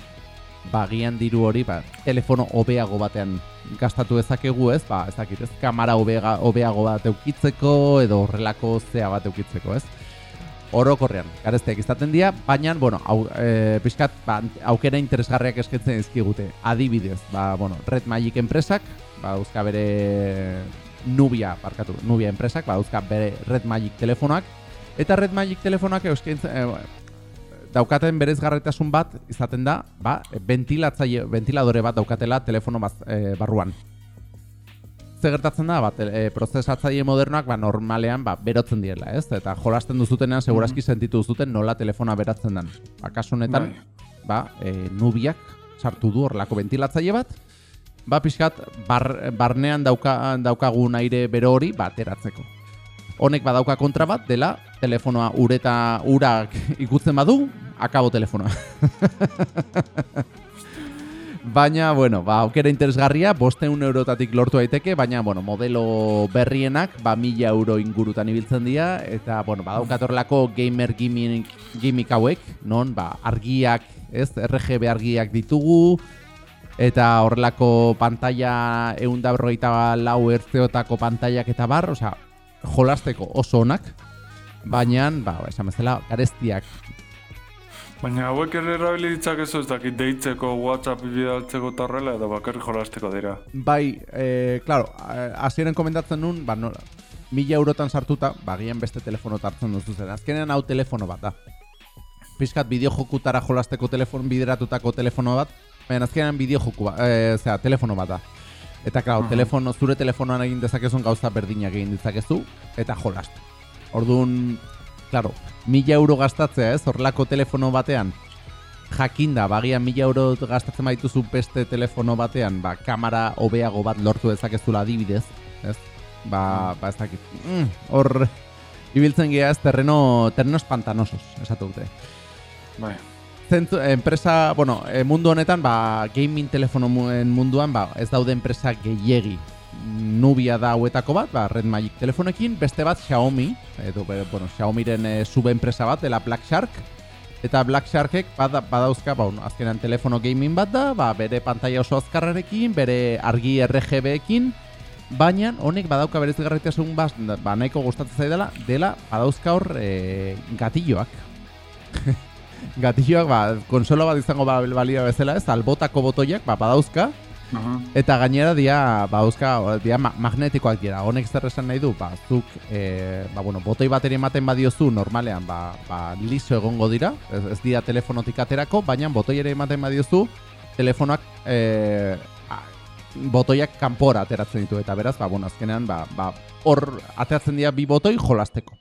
ba, gian diru hori, ba, telefono hobeago batean gastatu ezakegu ez, ba, ez dakit, ez? Kamara hobeago bat eukitzeko, edo horrelako zea bat eukitzeko, ez? Orokorrean. Garezteak izaten dira, baina, bueno, au, e, pixkat, ba, aukera interesgarriak esketzen ezkigute. Adibidez, ba, bueno, Red Magic enpresak, ba, dauzka bere Nubia, barkatu, Nubia enpresak, ba, dauzka bere Red Magic telefonak, eta Red Magic telefonak euskentzen, e, daukaten berezgarretasun bat izaten da, ba, ventilatzaile, ventiladore bat daukatela telefono baz, e, barruan ze gertatzen da, bat, e, prozesatzaile modernoak ba, normalean ba, berotzen direla, ez? Eta jolasten duzutenean, segurazki mm sentitu duzuten nola telefona beratzen den. Ba, kasu honetan, bai. ba, e, nubiak sartu du horrelako ventilatzaile bat, ba, pixkat, bar, barnean dauka, daukagun aire bero hori, ba, ateratzeko. Honek badauka kontra bat, dela, telefonoa ureta urak ikutzen badu, akabo telefonoa. Baina, bueno, ba, aukera interesgarria, bosteun eurotatik lortu daiteke, baina, bueno, modelo berrienak, ba, mila euro ingurutan ibiltzen dira, eta, bueno, ba, daukatorlako gamer gimmick, gimmick hauek, non, ba, argiak, ez, RGB argiak ditugu, eta horrelako pantalla eunda berrogeita lau ertzeotako pantaiak eta bar, osea, jolasteko oso onak, baina, ba, esan bezala, garestiak Baina hauek ere erabili ditzakezu ez dakit deitzeko WhatsApp bidaltzeko eta horrela edo bakarri jolasteko dira. Bai, eh, claro, eh, hasieran komentatzen nun, ba, no, mila eurotan sartuta, ba, gian beste telefono hartzen duzu zen. Azkenean hau telefono bat da. Piskat bideo jokutara jolasteko telefon bideratutako telefono bat, baina azkenean bideo joku bat, eh, zera, telefono bat da. Eta, claro, telefono, zure telefonoan egin dezakezun gauza berdinak egin ditzakezu, eta jolastu. Orduan, claro, mila euro gastatzea ez, horrelako telefono batean, jakinda, bagian mila euro gastatzen baituzu beste telefono batean, ba, kamera hobeago bat lortu dezakezula adibidez, ez? Ba, ba ez dakit. Mm, hor, ibiltzen gira ez, terreno, terreno espantanosos, esatu dute. Bai. Zentzu, enpresa, bueno, eh, mundu honetan, ba, gaming telefonoen munduan, ba, ez daude enpresa gehiegi Nubia da hauetako bat, ba, Red Magic telefonekin, beste bat Xiaomi, edo, bueno, Xiaomiren e, subenpresa bat, dela Black Shark, eta Black Sharkek bada, badauzka, ba, azkenan telefono gaming bat da, ba, bere pantalla oso azkarrarekin, bere argi RGB-ekin, baina honek badauka berez garritasun bat, ba, nahiko gustatzen zaidala, dela badauzka hor e, gatilloak. gatilloak, ba, konsola bat izango ba, balio bezala ez, albotako botoiak, ba, badauzka, Eta gainera dia, ba, euska, dia magnetikoak dira. Honek zer esan nahi du, ba, zuk, e, ba, bueno, botoi bateri ematen badiozu normalean, ba, ba, liso egongo dira, ez, ez dira telefonotik aterako, baina botoi ere ematen badiozu, telefonoak, e, botoiak kanpora ateratzen ditu, eta beraz, ba, bueno, azkenean, ba, ba, hor ateratzen dira bi botoi jolasteko.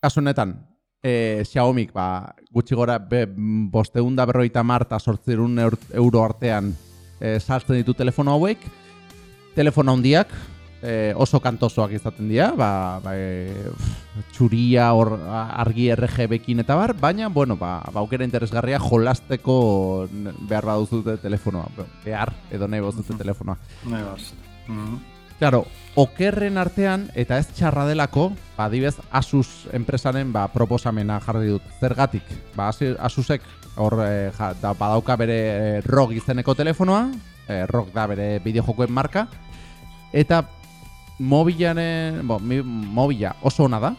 Kasu honetan, e, Xiaomi, ba, gutxi gora, be, bosteunda berroita marta sortzerun euro artean e, saltzen ditu telefono hauek. Telefono handiak e, oso kantosoak izaten dira, ba, ba e, txuria or, argi RGB-ekin eta bar, baina, bueno, ba, ba aukera interesgarria jolasteko behar baduzute telefonoa. Behar, edo nahi baduzute telefonoa. Nahi mm Claro, okerren artean, eta ez txarra delako, ba, dibez, Asus enpresaren ba, proposamena jarri dut. Zergatik, ba, Asusek hor e, ja, da, badauka bere e, ROG izeneko telefonoa, e, ROG da bere bideojokoen marka, eta mobilaren, bo, mi, mobila oso ona da,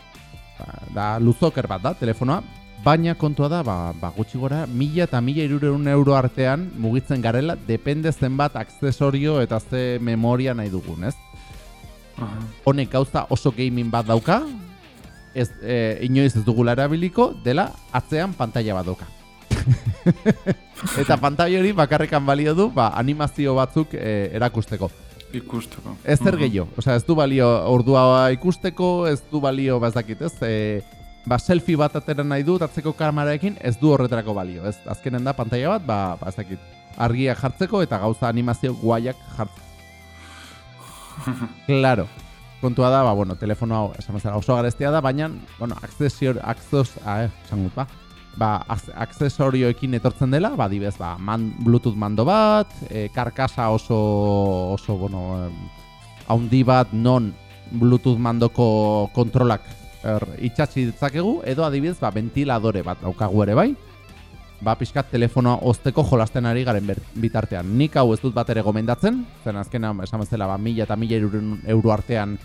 ba, da luzoker bat da telefonoa, baina kontua da, ba, ba gutxi gora, mila eta mila irureun euro artean mugitzen garela, depende zenbat aksesorio eta ze memoria nahi dugun, ez? Honek gauza oso gaming bat dauka, ez, e, inoiz ez dugula erabiliko, dela atzean pantalla bat dauka. Eta pantalla hori bakarrekan balio du, ba, animazio batzuk e, erakusteko. Ikusteko. Ez zer gehiago, osea, ez du balio ordua ikusteko, ez du balio, ba ez dakit, ez, e, ba, selfie bat atera nahi du, atzeko kameraekin, ez du horretarako balio, ez, azkenen da pantalla bat, ba, ba ez dakit, argiak jartzeko eta gauza animazio guaiak jartzeko. claro. Kontua da, ba, bueno, telefono hau, esan oso garestia da, baina, bueno, aksesio, aksos, ah, esan gut, ba, ba, aksesorioekin etortzen dela, ba, dibez, ba, man, bluetooth mando bat, e, karkasa oso, oso, bueno, haundi bat non bluetooth mandoko kontrolak er, itxatzi ditzakegu, edo adibidez, ba, ventiladore bat daukagu ere bai, ba, pixkat telefonoa ozteko jolasten ari garen bitartean. Nik hau ez dut bat ere gomendatzen, zen azkena, esan bezala, ba, mila eta mila euro artean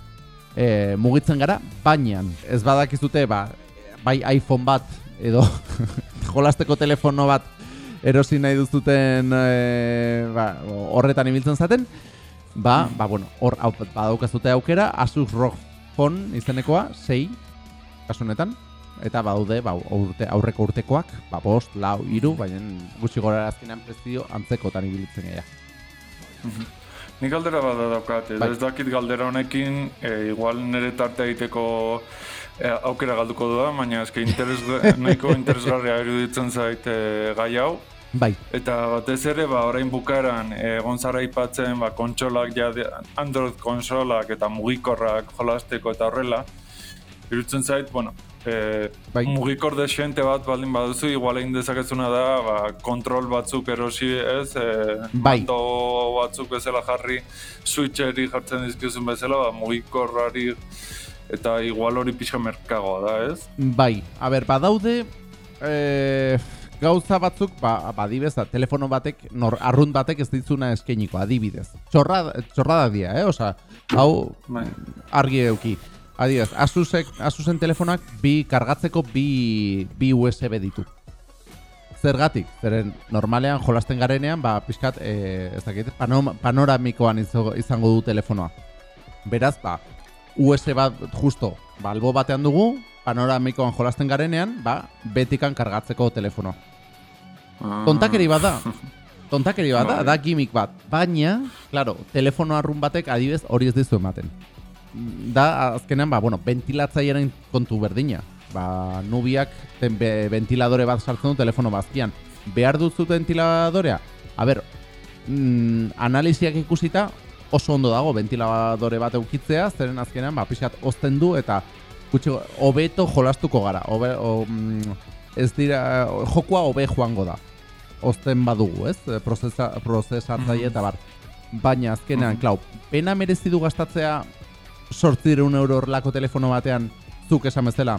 e, mugitzen gara, baina ez badakizute, ba, bai iPhone bat edo jolasteko telefono bat erosi nahi duzuten e, ba, horretan ibiltzen zaten, ba, ba bueno, hor badaukazute aukera, Asus ROG Phone izenekoa, 6 kasunetan, eta badaude ba, urte, aurreko urtekoak, ba, bost, lau, iru, baina gutxi gora azkenean prezio antzekotan ibiltzen gara. Mhm. Nik galdera bada daukat, bai. ez dakit galdera honekin, e, igual nire tarte egiteko e, aukera galduko da, baina ezke interes, nahiko interesgarria eruditzen zait e, gai hau. Bai. Eta batez ere, ba, orain bukaran, egon zara ipatzen, ba, kontsolak, ja, Android kontsolak eta mugikorrak jolasteko eta horrela, irutzen zait, bueno, E, Bai. Mugikor desente bat baldin baduzu, igual egin dezakezuna da, ba, kontrol batzuk erosi ez, e, Bai. mando batzuk bezala jarri, switcheri jartzen dizkizun bezala, ba, mugikorrari eta igual hori pixka merkagoa da, ez? Bai, a ber, badaude e, gauza batzuk, ba, ba adibidez, da, telefono batek, nor, arrunt batek ez ditzuna eskainiko, adibidez. Txorra, txorrada dia, eh? Osa, hau Bai. argi euki. Adibidez, Asusek, Asusen telefonak bi kargatzeko bi, bi USB ditu. Zergatik, zeren normalean jolasten garenean, ba, pixkat, e, ez dakit, pano, panoramikoan izango du telefonoa. Beraz, ba, USB bat justo, ba, albo batean dugu, panoramikoan jolasten garenean, ba, betikan kargatzeko telefonoa. Ah. Tontakeri bat da. Tontakeri bat da, da gimmick bat. Baina, claro, telefono arrun batek adibidez hori ez dizu ematen. Da, azkenean, ba, bueno, ventilatzailearen kontu berdina. Ba, nubiak ten, be, ventiladore bat sartzen du telefono bazkian. Behar duzu ventiladorea? A ber, mm, analiziak ikusita oso ondo dago ventiladore bat eukitzea, zeren azkenean, ba, pixkat ozten du eta gutxi hobeto jolastuko gara. Obe, o, mm, ez dira, jokua hobe joango da. Ozten badugu, ez? Prozesa, prozesatzaile eta bar. Baina azkenean, Mhm. klau, pena merezi du gastatzea sortzireun euro horrelako telefono batean, zuk esan bezala,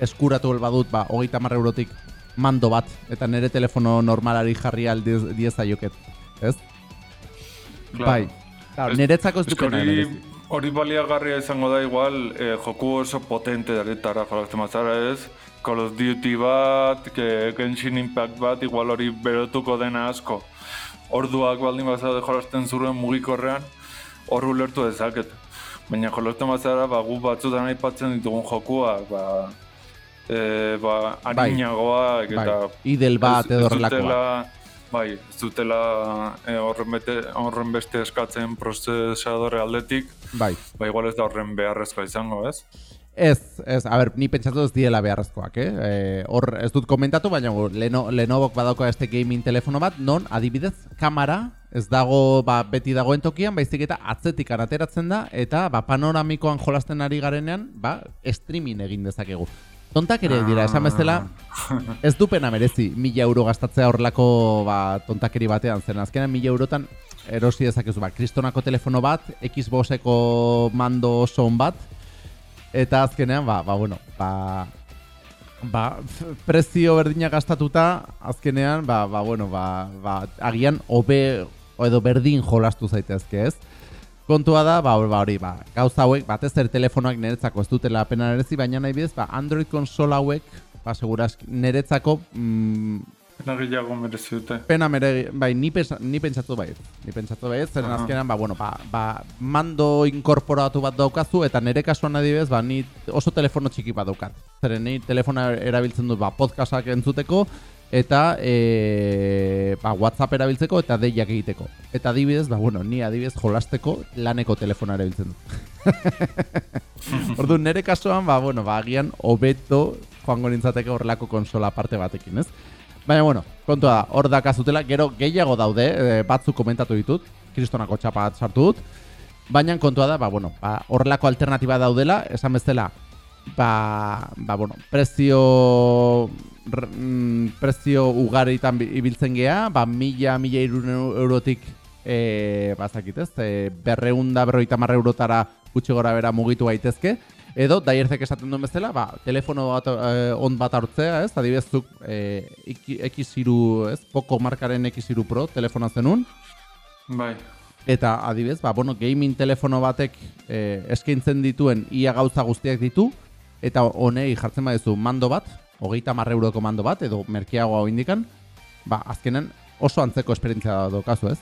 eskuratu el badut, ba, hogeita marra eurotik mando bat, eta nire telefono normalari jarri aldiz diezaioket, ez? Claro. Bai. Claro, niretzako ez Ez du que pena hori, baliagarria izango da igual, eh, joku oso potente daretara jolazten mazara ez, Call of Duty bat, que Genshin Impact bat, igual hori berotuko dena asko. Orduak baldin bazara jolasten zuruen mugikorrean, hor ulertu dezaket. Baina jolasten bazara, ba, gu batzutan aipatzen ditugun jokuak, ba, e, ba, Bai. harinagoak, eta Bai, idel bat edo horrelakoa. Bai, ez dutela eh, horren, bete, horren beste eskatzen prozesadore aldetik, Bai. ba igual ez da horren beharrezkoa izango, ez? Ez, ez, a ber, ni pentsatu ez diela beharrezkoak, eh? Eh, Hor, ez dut komentatu, baina Leno, Lenovok badauka este gaming telefono bat, non, adibidez, kamera, ez dago, ba, beti dagoen tokian, baizik eta atzetik ateratzen da, eta, ba, panoramikoan jolasten ari garenean, ba, streaming egin dezakegu. Tontak ere dira, esan bezala, ez du pena merezi, mila euro gastatzea horrelako, ba, tontakeri batean, zen. Azkenan mila eurotan erosi dezakezu, ba, kristonako telefono bat, Xboxeko mando oso on bat, Eta azkenean, ba, ba bueno, ba, ba, prezio berdina gastatuta, azkenean, ba, ba, bueno, ba, ba, agian hobe edo berdin jolastu zaitezke, ez? Kontua da, ba, ba, hori, ba, gauza hauek, batez ere telefonoak niretzako ez dutela pena nerezi, baina nahi bidez, ba, Android konsola hauek, ba, segurazki, niretzako, mm, Pena gehiago merezi dute. pena mere, bai, ni, pensa, ni pentsatu bai, ni pentsatu bai, zeren Aha. azkenan, ba, bueno, ba, ba, mando inkorporatu bat daukazu, eta nire kasuan adibidez, ba, ni oso telefono txiki bat daukat. Zeren ni telefona erabiltzen dut, ba, podcastak entzuteko, eta e, ba, WhatsApp erabiltzeko eta deiak egiteko. Eta adibidez, ba, bueno, ni adibidez jolasteko laneko telefona erabiltzen dut. Ordu nire kasuan, ba, bueno, ba, agian hobeto joango nintzateke horrelako konsola parte batekin, ez? Baina, bueno, kontua da, hor dakazutela, gero gehiago daude, e, batzuk komentatu ditut, kristonako txapa bat sartu dut, baina kontua da, ba, bueno, ba, horrelako alternatiba daudela, esan bezala, ba, ba, bueno, prezio mm, prezio ugaritan bi- ibiltzen gea, ba, mila, mila irun eurotik e, bazakit ez, e, berreunda berroita marra eurotara gutxi gora bera mugitu gaitezke, edo daierzek esaten duen bezala, ba, telefono bat, e, on bat hartzea, ez, adibidez zuk e, X3, ez, Poco markaren X3 Pro telefona zenun, Bai. Eta adibidez, ba, bueno, gaming telefono batek eh, eskaintzen dituen ia gauza guztiak ditu, eta honei jartzen baduzu mando bat, hogeita marra euroko mando bat, edo merkeagoa indikan, ba, azkenen oso antzeko esperientzia daukazu, ez?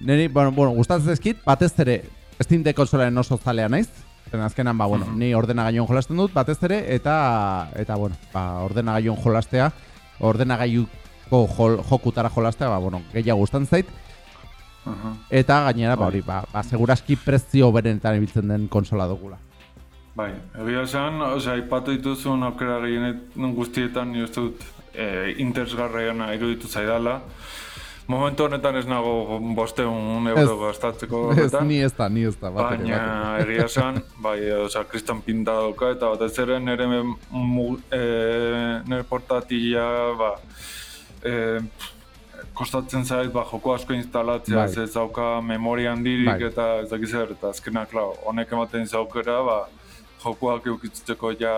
Neri, bueno, bueno gustatzen ezkit, batez ere, Steam Deck konsolaren oso zalea naiz, Zeren azkenan, ba, bueno, Mhm. ni ordenagailuan jolasten dut, batez ere, eta, eta bueno, ba, ordenagailuan jolastea, ordenagailuko jol, jokutara jolastea, ba, bueno, gehiago gustan zait, Aha. Eta gainera, ba Bai. hori, ba, ba seguraski prezio berenetan ibiltzen den konsola dugula. Bai, egia esan, osea, ipatu dituzun aukera gehienet guztietan ni uste dut e, interesgarriena iruditu zaidala. momentu honetan ez nago bosteun euro gastatzeko. Ez, ni ez da, ni ez da. bat bat. Baina egia esan, bai, oza, kriston pinta dauka, eta batez ere nire, mu, e, nire portatila, ba, e, kostatzen zait, ba, joko asko instalatzea, Bai. ez ez dauka memoria handirik, Bai. eta ez dakiz eta azkenak, honek ematen zaukera, ba, jokoak eukitzeko ja,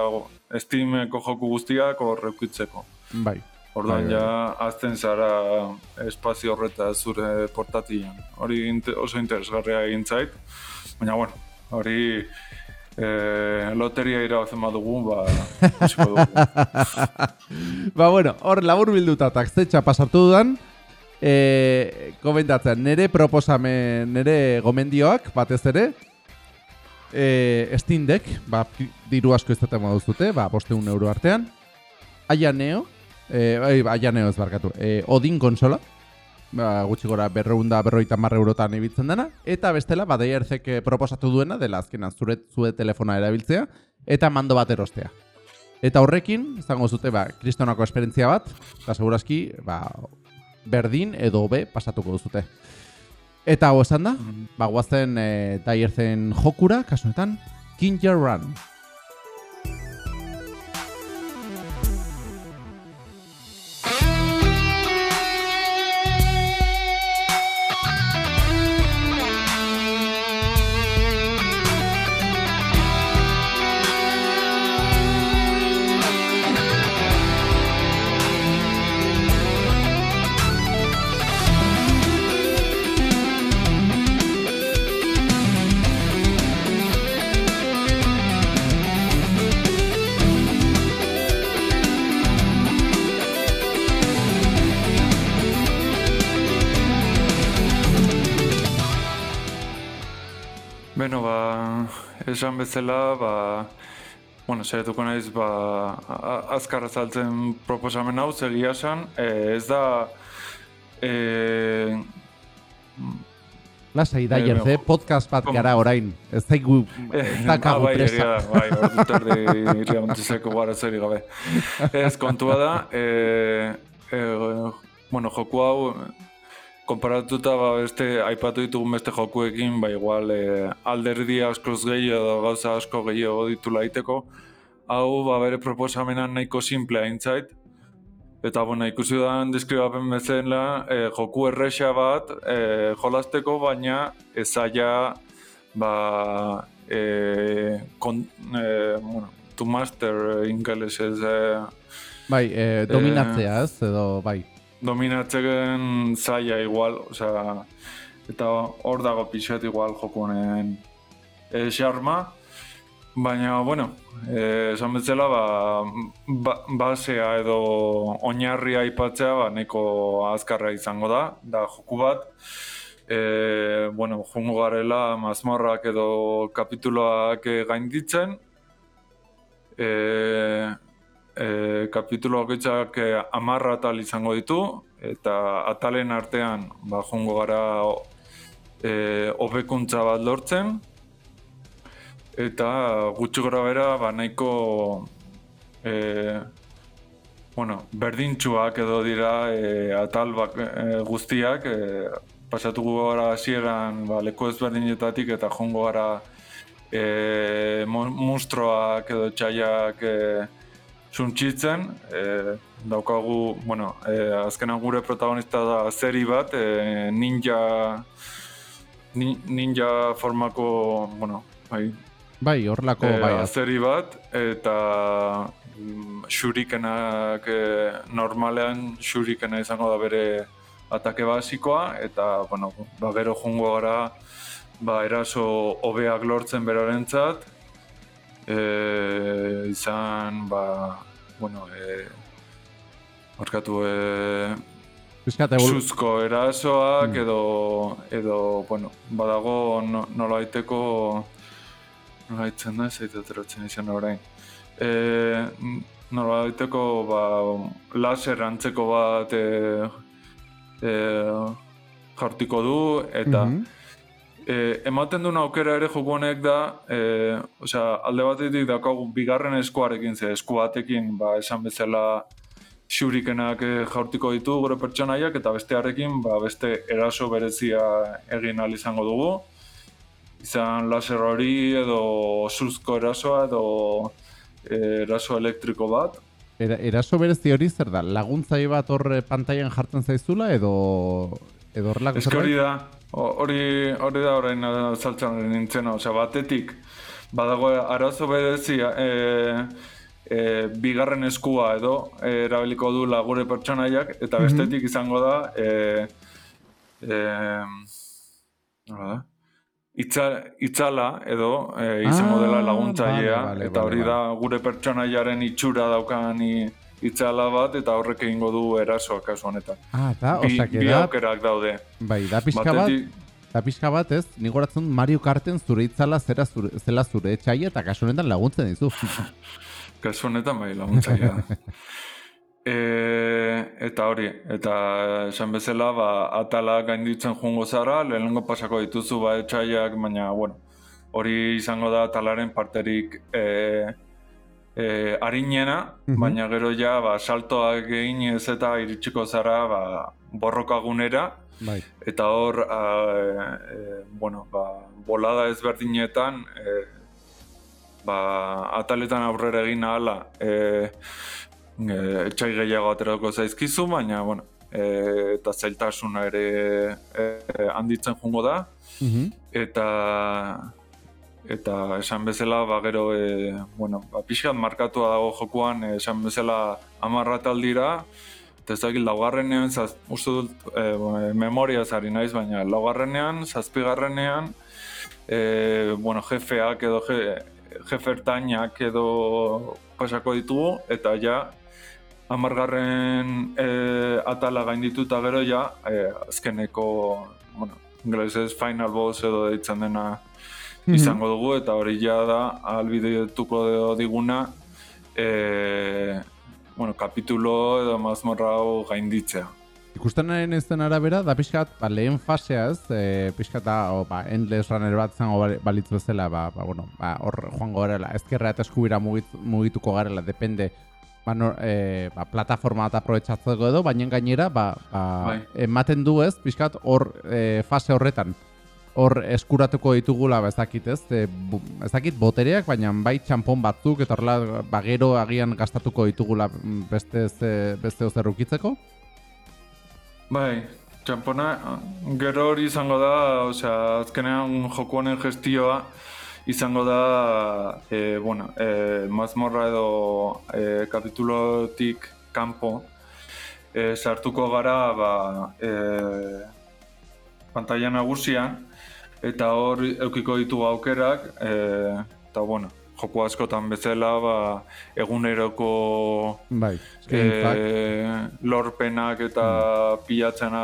Steameko joku guztiak hor eukitzeko. Bai. Orduan Bai, bai. ja azten zara espazio horreta zure portatilan. Hori oso interesgarria egin zait. Baina, bueno, hori eh, loteria irabazten badugu, ba, dugu. ba, bueno, hor labur bilduta takzetxa pasartu dudan, e, komentatzen, nere proposamen, nere gomendioak, batez ere, e, Steam Deck, ba, diru asko izaten moduzute, ba, bosteun euro artean, Aya Neo, e, bai, Aya Neo ez barkatu, e, Odin konsola, ba, gutxi gora berreunda berroita marre eurotan ibitzen dena, eta bestela, ba, DRC-k proposatu duena, dela azkenan zure, zure telefona erabiltzea, eta mando bat erostea. Eta horrekin, izango zute, ba, kristonako esperientzia bat, eta segurazki, ba, berdin edo hobe pasatuko duzute. Eta hau esan da, ba, guazen e, daierzen jokura, kasunetan, Kinja Run. Beno, ba, esan bezala, ba, bueno, saiatuko naiz, ba, azkar azaltzen proposamen hau, zegia esan, eh, ez da, eh, Lasai daierze, Bai, podcast bat gara orain. Ez zaigu, ez daukagu ah, bai, presa. da, bai, hor dut erdi irriabantzizeko gara zeri gabe. Ez, kontua da, e, e, bueno, joku hau, konparatuta ba, beste, aipatu ditugun beste jokuekin, ba, igual, e, alderdi askoz gehiago edo gauza asko gehiago ditu laiteko, hau, ba, bere proposamenan nahiko simplea intzait, Eta, bueno, ikusi da deskribapen bezala, e, joku erresa bat e, jolasteko, baina ezaia, ba, e, kon, e, bueno, to master ingelesez e, Bai, e, dominatzea ez, edo, bai. Dominatzen zaila igual, osea, eta hor dago pixat igual joku honen e, xarma, baina, bueno, e, esan bezala, ba, ba, basea edo oinarria aipatzea, ba, neko azkarra izango da, da joku bat, e, bueno, jungo garela mazmorrak edo kapituloak gainditzen, e, e, kapitulo bakoitzak e, amarra atal izango ditu, eta atalen artean ba, jungo gara e, hobekuntza bat lortzen, eta gutxi gora bera ba, nahiko e, bueno, berdintxuak edo dira e, atal bak, e, guztiak, e, pasatuko gara hasieran ba, leku ezberdinetatik eta jongo gara e, mon- monstruoak edo txaiak e, suntxitzen. E, daukagu, bueno, e, azkenan gure protagonista da zeri bat, e, ninja, ni- ninja formako, bueno, bai, Bai, horrelako, e, bai. azeri bat, eta mm, shurikenak e, normalean shurikena izango da bere atake basikoa, eta, bueno, ba, gero jungo gara, ba, eraso hobeak lortzen berarentzat, e, izan, ba, bueno, e, Horkatu, e, evol... suzko erasoak Mm. edo, edo, bueno, badago no, nola aiteko, nola aitzen da, zaitu ateratzen izan orain. E, nola aiteko, ba, laser antzeko bat e, e, jartiko du, eta Mhm. E, ematen duen aukera ere joku honek da, e, osea, alde batetik daukagu bigarren eskuarekin, ze esku batekin, ba, esan bezala xurikenak eh, jaurtiko ditu gure pertsonaiak eta bestearekin ba, beste eraso berezia egin ahal izango dugu. Izan laser hori edo suzko erasoa edo eh, eraso elektriko bat. Era, eraso berezi hori zer da? Laguntzai bat hor pantailan jartzen zaizula edo edo horrelako que hori da, hori, hori da orain eh, saltzen nintzena, osea, batetik, badago arazo berezia, e, e, bigarren eskua edo erabiliko du gure pertsonaiak, eta bestetik izango da, e, e, da? Itza, itzala edo e, izango Ah, dela laguntzailea, vale, vale, eta hori vale. da gure pertsonaiaren itxura daukan i- itzala bat, eta horrek egingo du erasoa kasu honetan. Ah, da, Bi, osea, que bi da, aukerak daude. bai, da pixka bat, da pixka bat ez, nigoratzen Mario Karten zure itzala zera zure, zela zure etxaia eta kasu honetan laguntzen dizu. Kasu honetan bai laguntzailea da. e, eta hori, eta esan bezala, ba, atala gainditzen jungo zara, lehenengo pasako dituzu ba etxaiak, baina, bueno, hori izango da atalaren parterik e, e, arinena, Mhm. baina gero ja, ba, saltoak egin ez eta iritsiko zara, ba, borrokagunera, bai. eta hor, a, e, bueno, ba, bolada ezberdinetan, e, ba, ataletan aurrera egin ahala, e, e, etxai gehiago aterako zaizkizu, baina, bueno, e, eta zailtasuna ere e, handitzen jungo da, Mhm. eta eta esan bezala ba gero e, bueno, ba, pixkat markatua dago jokuan e, esan bezala amarrataldira eta ez dakit laugarrenean zaz, uste dut e, bueno, memoria zari naiz baina laugarrenean, zazpigarrenean e, bueno, jefeak edo je, jefe ertainak edo pasako ditugu eta ja amargarren e, atala gaindituta gero ja e, azkeneko bueno, ingelesez final boss edo deitzen dena. Izango dugu eta hori ja da albidetuko diguna e, bueno, kapitulo edo mazmorra hau gainditzea. Ikusten naren ez den arabera, da pixkat, ba, lehen fasea ez, e, pixkat da, o, ba, endless runner bat zango bali- balitz bezala, ba, ba, bueno, ba, hor joango garela, ezkerra eta eskubira mugit, mugituko garela, depende, ba, nor, e, ba, plataforma bat aprobetsatzeko edo, baina gainera, ba, ba, Bai. ematen du ez, pixkat, hor e, fase horretan, hor eskuratuko ditugula, ba, ez dakit ez, ez dakit botereak, baina bai txampon batzuk, eta horrela, ba, gero agian gastatuko ditugula mm, beste, ze, beste ozer ukitzeko. Bai, txampona, gero hori izango da, osea, azkenean joku gestioa izango da, e, bueno, e, mazmorra edo e, kapitulotik kanpo e, sartuko gara, ba, e, pantalla nagusian, eta hor eukiko ditugu aukerak, e, eta bueno, joku askotan bezala, ba, eguneroko Bai, e, lorpenak eta pilatzen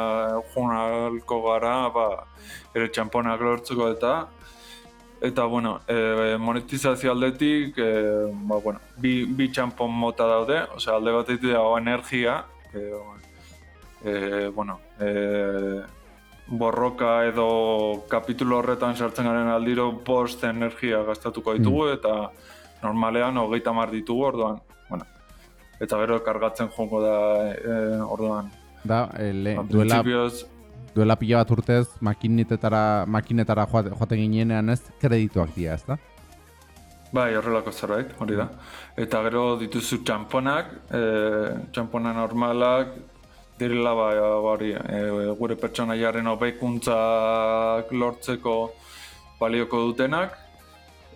junalko gara, ba, ere txamponak lortzeko eta eta bueno, e, monetizazio aldetik, e, ba, bueno, bi, bi txampon mota daude, osea alde batetik dago energia, e, e, bueno, e, borroka edo kapitulo horretan sartzen garen aldiro bost energia gastatuko ditugu eta normalean hogeita mar ditugu orduan, bueno, eta gero kargatzen joango da e, orduan. Da, e, le, Ba, duela, duela pila bat urtez makinetetara, makinetara joate, joaten ginenean ez kredituak dira, ez da? Bai, horrelako zerbait, hori da. Eta gero dituzu txamponak, e, txampona normalak, direla ba, hori, e, gure pertsonaiaren hobekuntzak lortzeko balioko dutenak,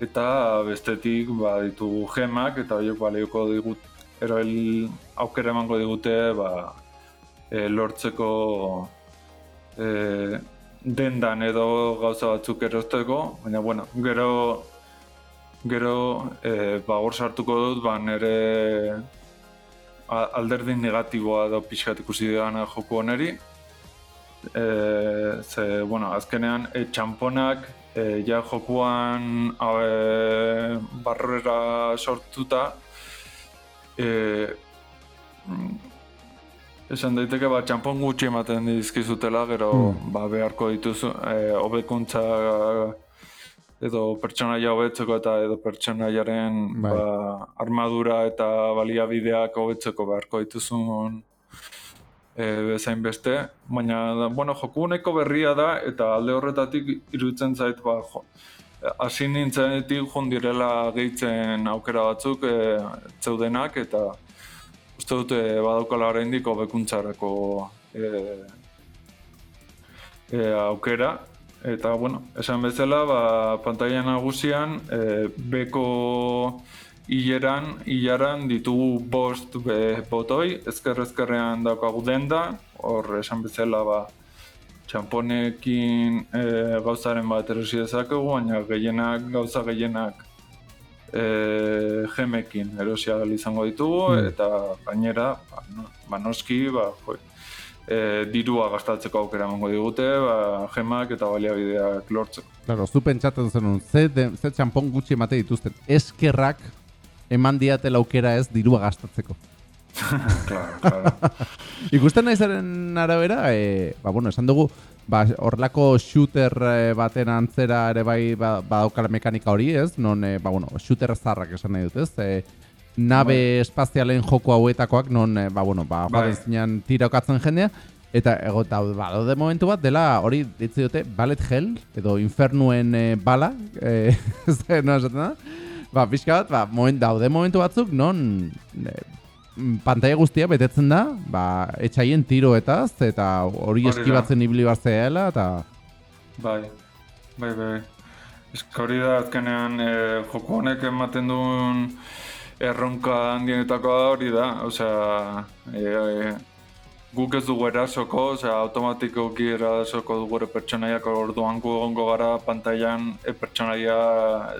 eta bestetik ba, ditugu gemak, eta horiek balioko digut, eroel aukera emango digute ba, e, lortzeko e, dendan edo gauza batzuk erosteko, baina bueno, gero Gero, e, ba, hor sartuko dut, ba, nire a- alderdi negatiboa edo pixkat ikusi dudana joku honeri. E, ze, bueno, azkenean, e, txamponak, e, ja jokuan e, barrera sortuta, e, mm, esan daiteke, ba, txampon gutxi ematen dizkizutela, gero, Hmm. ba, beharko dituzu, e, hobekuntza edo pertsonaia hobetzeko eta edo pertsonaiaren Bai. ba, armadura eta baliabideak hobetzeko beharko dituzun e, bezain beste, baina bueno, joku honeko berria da eta alde horretatik iruditzen zait ba, jo, hasi nintzenetik jun direla gehitzen aukera batzuk e, zeudenak eta uste dute badaukala oraindik hobekuntzarako e, e, aukera eta bueno, esan bezala ba, pantaila nagusian e, beko hileran, hilaran ditugu bost be, botoi, ezker ezkerrean daukagu denda, hor esan bezala ba, txamponekin e, gauzaren bat erosi dezakegu, baina gehienak, gauza gehienak e, gemekin erosi izango ditugu, Mm. eta gainera, ba, no, ba, noski, ba, jo, e, dirua gastatzeko aukera emango digute, ba, gemak eta baliabideak lortzeko. Claro, zu pentsatzen zenun, ze, de, ze txampon gutxi emate dituzten, eskerrak eman diatela aukera ez dirua gastatzeko. claro, claro. Ikusten naizaren arabera, e, ba, bueno, esan dugu, ba, horrelako shooter e, baten antzera ere bai ba, badaukala mekanika hori, ez? Non, e, ba, bueno, shooter zarrak esan nahi dut, ez? E, nabe espazialen joko hauetakoak, non, e, ba, bueno, ba, Bai. joaten zinean tiraukatzen jendea, eta ego, eta ba, daude momentu bat, dela hori ditzi dute Ballet Hell, edo Infernuen e, bala, e, ez da, no esaten da? Ba, pixka bat, ba, moment, daude momentu batzuk, non e, mm, pantaila guztia betetzen da, ba, etxaien tiroetaz, eta hori eskibatzen ibili barzeela, eta... Bai, bai, bai. Eska hori da azkenean e, joko honek ematen duen erronka handienetakoa hori da, osea, e, e, guk ez dugu erasoko, osea, automatikoki erasoko dugu ere pertsonaiak orduan gu egongo gara pantailan e, pertsonaia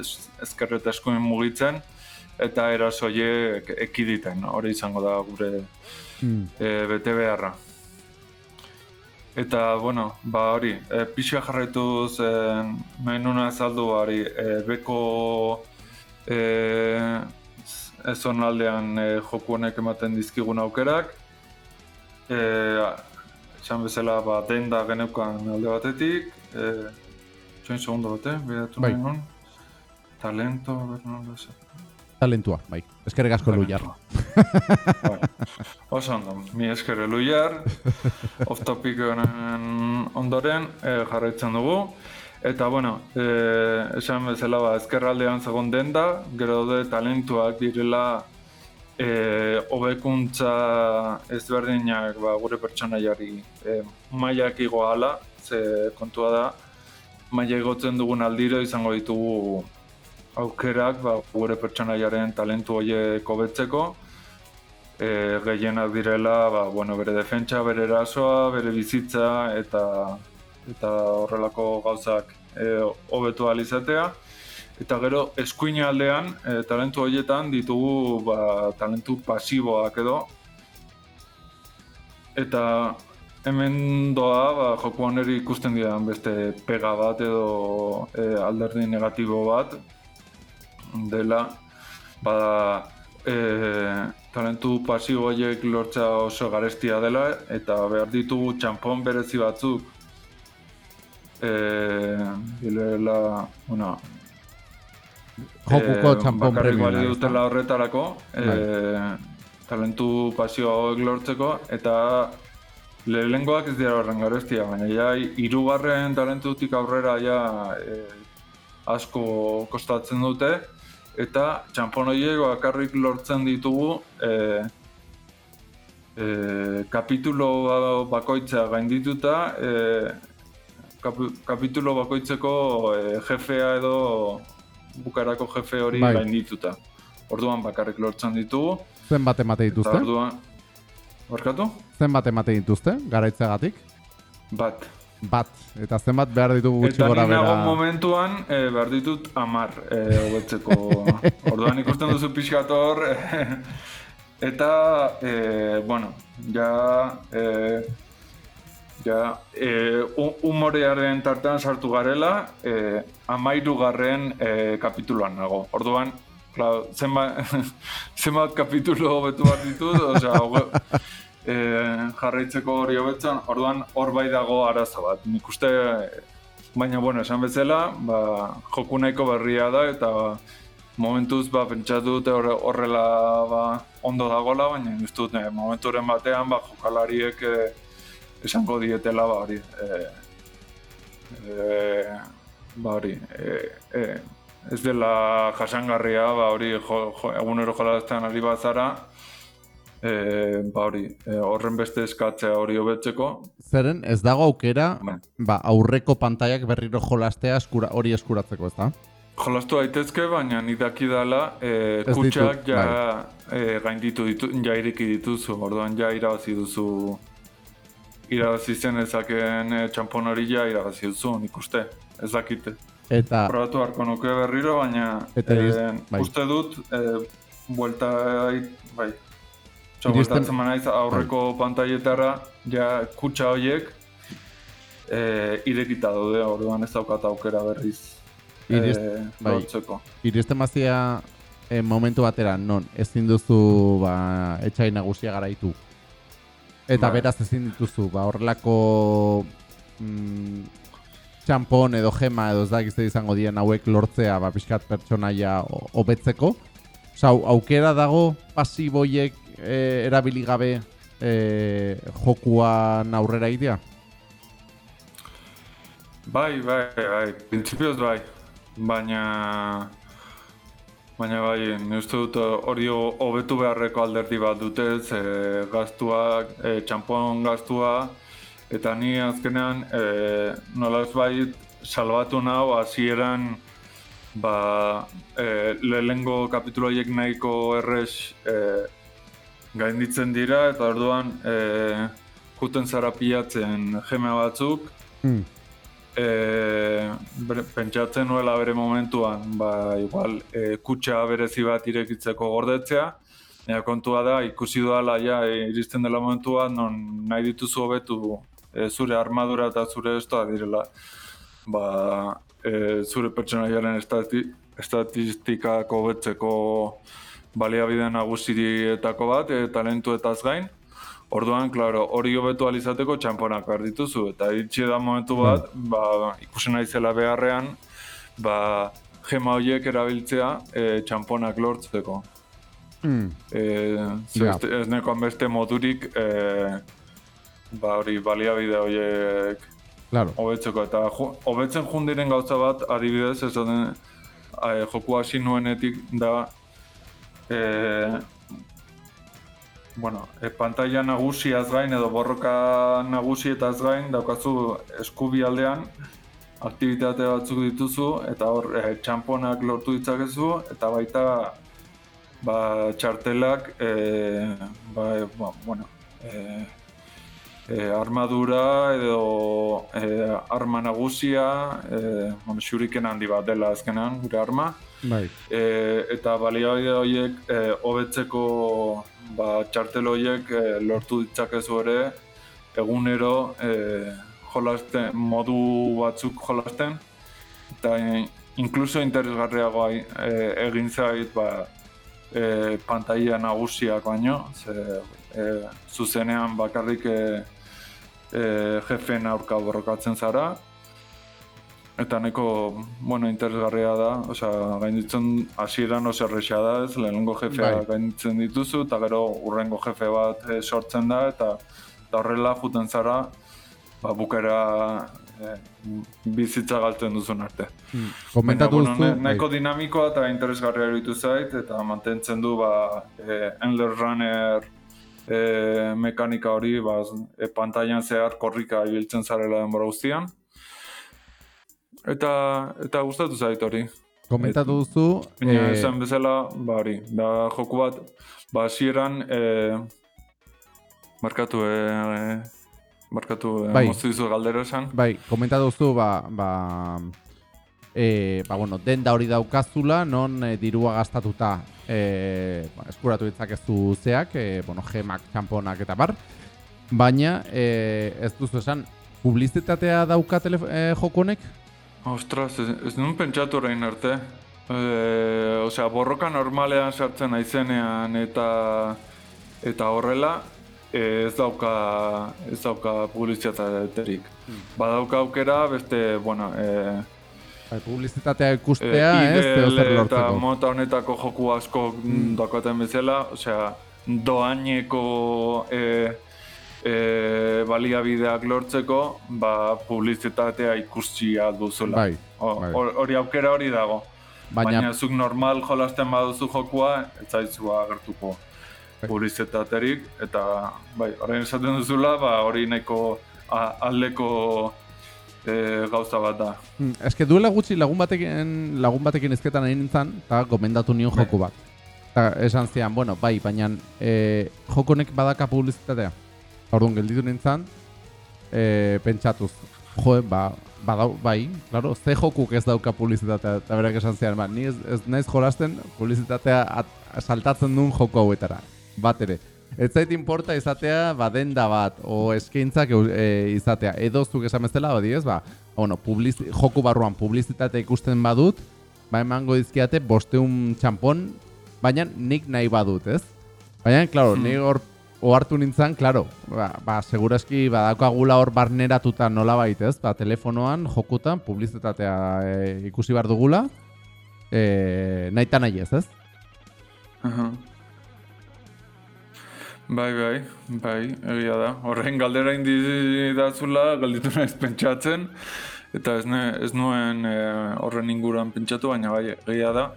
ez, ezker eta eskuin mugitzen, eta erasoiek ekiditen, hori izango da gure Hmm. e, bete beharra. Eta, bueno, ba hori, e, pixka jarraituz e, nahi nuna azaldu hori, e, beko e, ez aldean e, joku honek ematen dizkigun aukerak. E, esan bezala, ba, denda geneukan alde batetik. E, txoin segundo bate, bidatu Bai. nun. Talento, esan. Talentua, bai. Eskerrik asko luiar. Bai. Oso ondo, mi esker eluiar, off topic honen ondoren e, jarraitzen dugu. Eta, bueno, e, esan bezala ba, ezkerraldean zegoen denda, gero daude talentuak direla e, hobekuntza ezberdinak ba, gure pertsonaiari e, mailak igo ala, ze kontua da, maila igotzen dugun aldiro izango ditugu aukerak ba, gure pertsonaiaren talentu horiek hobetzeko, e, gehienak direla ba, bueno, bere defentsa, bere erasoa, bere bizitza eta eta horrelako gauzak e, hobetu ahal izatea. Eta gero eskuin aldean, e, talentu horietan ditugu ba, talentu pasiboak edo. Eta hemen doa, ba, joku honeri ikusten dian beste pega bat edo e, alderdi negatibo bat dela, bada e, talentu pasibo horiek lortza oso garestia dela eta behar ditugu txampon berezi batzuk e, direla, bueno, Jokuko eh, txampon bakarrik bali ez da? dutela horretarako Bai. e, talentu pasio hauek lortzeko eta lehengoak ez dira horren garestia, baina ja hirugarren talentutik aurrera ja e, asko kostatzen dute eta txampon horiek bakarrik lortzen ditugu e, e, kapitulo bakoitza gaindituta e, kapi, kapitulo bakoitzeko e, jefea edo bukarako jefe hori Bai. gaindituta. Orduan bakarrik lortzen ditugu. Zenbat emate Eta dituzte? orduan... Barkatu? Zenbat emate dituzte, garaitzegatik? Bat. Bat. Eta zenbat behar ditugu gutxi Eta gora bera. momentuan e, behar ditut amar e, hobetzeko. Orduan ikusten duzu pixkat hor. e, eta, e, bueno, ja... E, ja, e, humorearen tartean sartu garela, e, amairu garren e, kapituloan nago. Orduan, klar, zenbat, zenbat kapitulo hobetu bat ditut, osea, hoge, e, jarraitzeko hori hobetzen, orduan hor bai dago arazo bat. Nik uste Baina, bueno, esan bezala, ba, joku nahiko berria da, eta momentuz, ba, pentsatu dute horre- horrela ba, ondo dagola, baina ez dut, eh, momenturen batean, ba, jokalariek eh, esango dietela, ba, hori, eh, eh, ba, hori, eh, eh, ez dela jasangarria, ba, hori, jo, jo, egunero jolaztean ari bazara, eh, ba, hori, eh, horren beste eskatzea hori hobetzeko, Zeren ez dago aukera Bai. ba, aurreko pantaiak berriro jolastea eskura, hori eskuratzeko, ezta? Jolastu daitezke, baina ni dakidala e, Ez kutsak ja e, gainditu ditu, ja ireki dituzu, orduan ja irabazi duzu irabazi zen ezakeen e, txampon hori ja irabazi duzu, nik uste, ez dakite. Eta Probatu harko nuke berriro, baina Eta e, bai. uste dut, e, buelta, bai, Osa, bueltatzen manaiz aurreko pantaietara, ja kutsa horiek e, irekita daude, orduan ez daukat aukera berriz Iriz- e, bai. lortzeko. iristen bazia eh, momentu batera, non, ezin duzu ba, etxai nagusia garaitu. Eta Bai. beraz ezin dituzu, ba, horrelako mm, txampon edo gema edo ez dakizte izango dien hauek lortzea ba, pixkat pertsonaia ho- hobetzeko. Osa, au- aukera dago pasiboiek eh, erabili gabe eh, jokuan aurrera idea? Bai, bai, bai, printzipioz bai, baina... Baina bai, uste dut hori ho- hobetu beharreko alderdi bat dute, ze gaztua, e, txampon gaztua, eta ni azkenean e, nolaz bai salbatu nau hasieran ba, e, lehengo kapitulo horiek nahiko errez e, gainditzen dira, eta orduan e, juten zara pilatzen jeme batzuk, Hmm. E, pentsatzen nuela bere momentuan, ba, igual, e, kutsa berezi bat irekitzeko gordetzea, Baina kontua da, ikusi dudala ja, e, iristen dela momentua, non nahi dituzu hobetu e, zure armadura eta zure estoa direla, ba, e, zure pertsonaiaren estati, estatistikak hobetzeko baliabide nagusirietako bat, e, talentuetaz gain, Orduan, claro, hori hobetu alizateko txamponak behar dituzu, eta iritsi da momentu bat, ba, ikusi naizela beharrean, ba, gema horiek erabiltzea e, txamponak lortzeko. Hmm. E, beste- ez nekoan beste modurik, e, ba, hori baliabide horiek Claro. hobetzeko, eta ju, hobetzen jundiren gauza bat, adibidez, ez den, joku hasi nuenetik da, e, bueno, e, pantalla nagusiaz gain edo borroka nagusietaz gain daukazu eskubi aldean aktivitate batzuk dituzu eta hor e, txamponak lortu ditzakezu eta baita ba, txartelak e, ba, e, ba, bueno, e, e, armadura edo e, arma nagusia, e, bueno, shuriken handi bat dela azkenan gure arma, Bai. e, eta baliabide horiek hobetzeko ba, txartel horiek e, lortu ditzakezu ere egunero e, jolasten, modu batzuk jolasten eta e, inkluso interesgarriagoa e, egin zait ba, e, pantalla nagusiak baino ze, e, zuzenean bakarrik e, e, jefeen aurka borrokatzen zara Eta neko, bueno, interesgarria da, osea, gainditzen hasieran oso erresa da, ez, lehenengo jefea Bai. gainditzen dituzu, eta gero urrengo jefe bat eh, sortzen da, eta, eta horrela juten zara, ba, bukera eh, bizitza galtzen duzun arte. Hmm. Komentatu duzu, bueno, bai. ne- nahiko dinamikoa eta interesgarria iruditu zait, eta mantentzen du, ba, eh, Endless Runner eh, mekanika hori, ba, e, pantailan zehar korrika ibiltzen zarela denbora guztian. Eta, eta gustatu zait hori. komentatu duzu, Baina eh, esan bezala, ba hori, da joku bat, ba hasieran eh, markatu, eh, markatu, eh, Bai. moztu dizu galdero esan. bai, komentatu duzu, ba, ba, e, ba, bueno, denda hori daukazula, non e, dirua gastatuta e, ba, eskuratu ditzakezu zeak, e, bueno, gemak, txamponak eta bar, baina e, ez duzu esan, publizitatea dauka tele, e, joko honek? Ostras, ez, ez nuen pentsatu orain arte. E, osea, borroka normalean sartzen naizenean eta eta horrela, ez dauka ez dauka publizitaterik. Badauka aukera beste, bueno, eh, Bai, publizitatea ikustea, ez, IDL zeo zer eta lortzeko. mota honetako joku asko mm. daukaten bezala, osea, doaineko e, e, baliabideak lortzeko, ba, publizitatea ikusia duzula. Bai, bai. hor- Hori aukera hori dago. Baina, Baina, zuk normal jolasten baduzu jokua, ez zaizu agertuko Bai. publizitaterik, eta bai, orain esaten duzula, ba, hori nahiko a- aldeko e, gauza bat da. mm, eske duela gutxi lagun batekin, lagun batekin izketan egin nintzen, eta gomendatu nion Bai. joku bat. Eta esan zian, bueno, bai, baina e, joko honek badaka publizitatea. Orduan gelditu nintzen, e, pentsatuz, jo, ba, badau, bai, claro, ze jokuk ez dauka publizitatea, eta berak esan zian, ba, ni ez, ez naiz jolasten publizitatea at, saltatzen duen joko hauetara, bat ere. Ez zait inporta izatea, ba, denda bat, o eskaintzak e, izatea, edo zuk esan bezala, badi ez, ba, bueno, publiz, joku barruan publizitatea ikusten badut, ba, emango dizkiate bosteun txampon, baina nik nahi badut, ez? Baina, klaro, Hmm. ni hor ohartu nintzen, klaro, ba, ba segurazki badaukagula hor barneratuta nola ez? Ba, telefonoan, jokutan, publizitatea e, ikusi behar dugula, e, nahi eta nahi ez, ez? Aha. Bai, bai, bai, egia da. Horren galdera indidazula, galditu naiz pentsatzen, eta ez, ne, ez nuen eh, horren inguruan pentsatu, baina bai, egia da.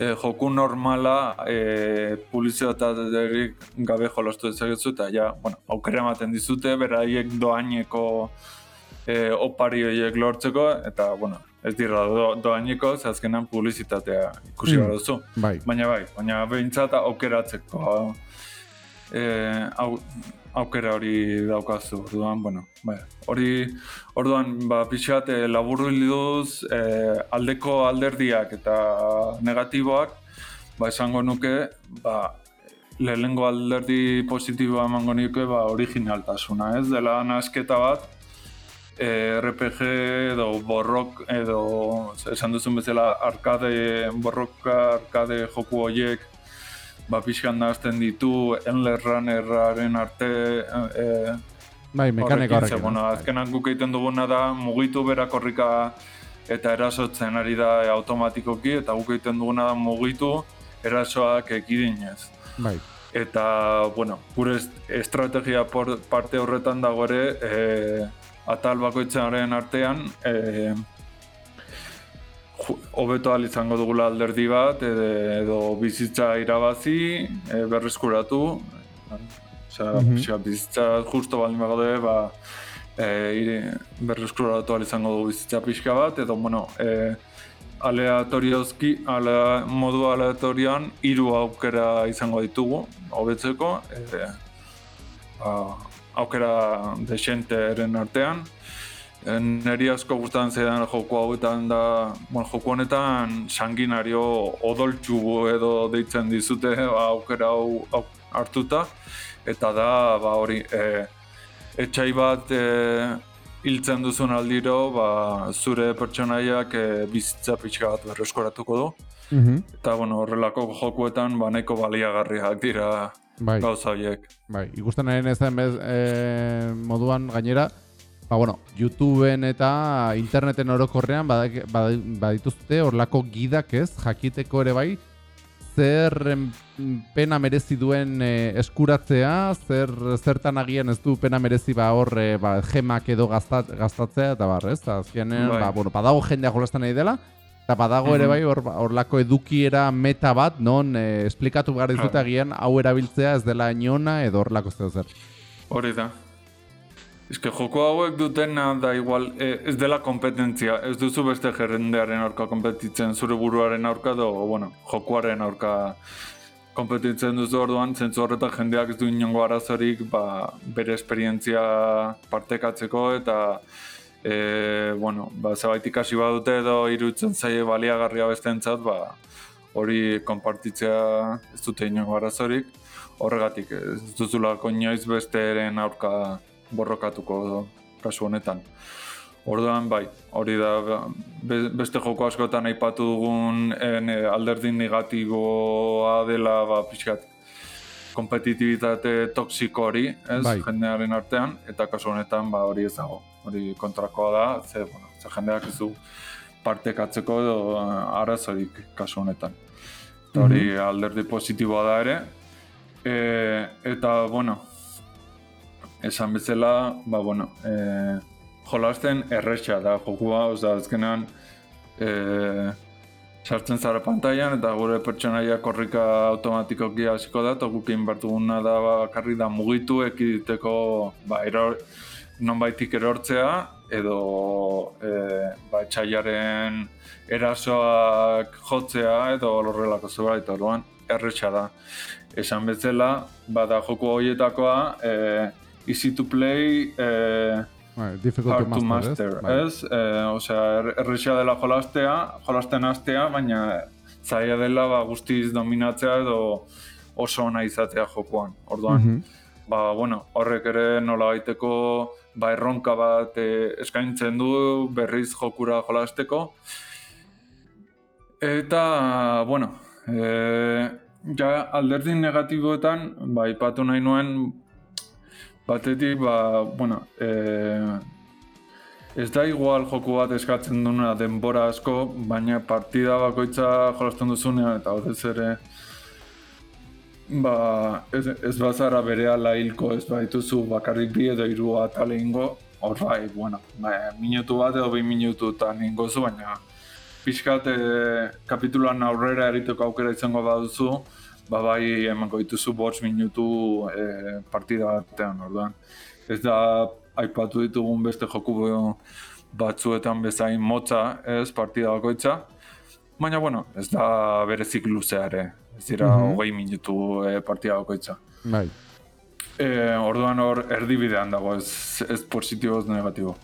E, joku normala e, publizitaterik gabe jolastu dezakezu eta ja, bueno, aukera ematen dizute, beraiek doaineko e, opari horiek lortzeko, eta, bueno, ez dira do, doaineko, ze azkenan publizitatea ikusi Mm. mm. duzu. Bai. Baina bai, baina behintzat aukeratzeko e, au, aukera hori daukazu, orduan, bueno, bai. Hori, orduan, ba, pixat, e, laburbilduz e, aldeko alderdiak eta negatiboak, ba, esango nuke, ba, lehenengo alderdi positiboa emango nuke, ba, originaltasuna, ez? Dela nasketa bat, e, RPG edo borrok edo esan duzun bezala arkade, borroka arkade joku horiek ba pixkan nahazten ditu Endless Runnerraren arte e, Bai, mekanika horrekin, bueno, ez? azkenan guk egiten duguna da mugitu berak korrika eta erasotzen ari da automatikoki eta guk egiten duguna da mugitu erasoak ekidinez. Bai. Eta, bueno, gure est- estrategia por, parte horretan dago ere, e, atal bakoitzaren artean, e, hobeto ahal izango dugula alderdi bat, edo, bizitza irabazi, e, berreskuratu, Osea, Mhm. pixka, bizitza justo baldin bagaude, ba, e, ire- berreskuratu ahal izango dugu bizitza pixka bat, edo, bueno, e, aleatoriozki, ale, modu aleatorioan hiru aukera izango ditugu, hobetzeko, e, ba, aukera desenteren artean. Neri asko gustatzen zaidan joku hauetan da, bueno, joku honetan sanguinario odoltsu edo deitzen dizute ba, aukera hau hartuta eta da ba hori e, etxai bat e, hiltzen duzun aldiro ba, zure pertsonaiak e, bizitza pixka bat berreskoratuko du Mhm. eta bueno, horrelako jokuetan ba, nahiko baliagarriak dira Bai. gauza horiek. Bai, ikusten ari nezen bez, e, moduan gainera, ba, bueno, YouTubeen eta interneten orokorrean badak- bad- badituzte horlako gidak ez, jakiteko ere bai, zer pena merezi duen e, eskuratzea, zer zertan agian ez du pena merezi ba hor e, ba, gemak edo gaztat, gastatzea eta bar, ez? Eta Azkenean, Bai. ba, bueno, badago jendea jolasten nahi dela, eta badago ere bai hor horlako edukiera meta bat, non e, esplikatu behar dizute agian hau erabiltzea ez dela inona edo horlako zeo zer. Hori da. Que joko hauek dutena da igual, e, ez dela kompetentzia, ez duzu beste jendearen aurka kompetitzen zure buruaren aurka edo, bueno, jokuaren aurka kompetitzen duzu orduan, zentzu horretan jendeak ez du inongo arazorik ba, bere esperientzia partekatzeko eta e, bueno, ba, zebait ikasi badute edo irutzen zaie baliagarria bestentzat, ba, hori konpartitzea ez dute inongo arazorik, horregatik ez duzulako inoiz besteren aurka borrokatuko edo, kasu honetan. Orduan, bai, hori da be- beste joko askotan aipatu dugun en, eh, alderdi negatiboa dela ba, pixkat kompetitibitate toksiko hori, ez, Bai. jendearen artean, eta kasu honetan, ba, hori ez dago. Hori kontrakoa da, ze, bueno, ze jendeak ez du partekatzeko edo eh, arazorik kasu honetan. Eta hori alderdi positiboa da ere. E, eta, bueno, esan bezala, ba, bueno, e, jolasten erresa da jokua, oza, azkenean, e, sartzen zara pantailan eta gure pertsonaia korrika automatikoki hasiko da, eta guk egin behar duguna da bakarri da mugitu ekiditeko ba, eror, nonbaitik erortzea, edo e, ba, etxaiaren erasoak jotzea, edo horrelako zerbait, orduan erresa da. Esan bezala, bada joku horietakoa, e, easy to play, e, Bai, difficult hard to master? Bai. ez? Eh, osea, er- erresa dela jolastea, jolasten hastea, baina zaila dela ba, guztiz dominatzea edo oso ona izatea jokoan. Orduan, Mhm. ba, bueno, horrek ere nola baiteko ba, erronka bat eh, eskaintzen du berriz jokura jolasteko. Eta, bueno, e, ja alderdi negatiboetan, ba, ipatu nahi nuen, batetik, ba, bueno, e, ez da igual joku bat eskatzen duena denbora asko, baina partida bakoitza jolasten duzunean, eta horrez ere, ba, ez, ez bazara bere ala hilko, ez baituzu bakarrik bi edo hiru atale ingo, hor bai, bueno, ba, minutu bat edo bi minututan ingo zu, baina pixkat e, kapitulan aurrera eriteko aukera izango baduzu, ba bai emango dituzu bost minutu e, partida batean, orduan. Ez da aipatu ditugun beste joku batzuetan bezain motza, ez, partida bakoitza. Baina, bueno, ez da berezik luzea ere. Ez dira Mhm. hogei minutu e, partida bakoitza. Bai. E, orduan hor erdibidean dago, ez, ez positibo, ez negatibo.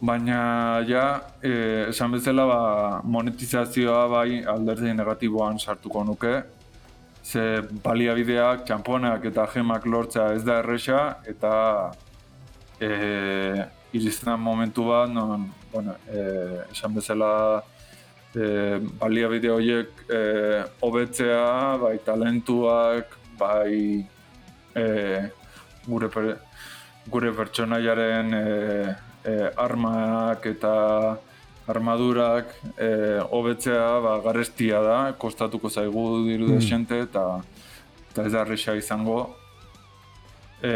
Baina ja, e, esan bezala ba, monetizazioa bai alderdi negatiboan sartuko nuke. Ze baliabideak, txamponak eta gemak lortzea ez da erresa eta e, iristen da momentu bat, non, bueno, e, esan bezala e, baliabide horiek e, hobetzea, bai talentuak, bai e, gure, per, gure pertsonaiaren e, e, armak eta armadurak e, hobetzea ba, garestia da, kostatuko zaigu diru Mm. desente eta, eta ez da erresa izango. E,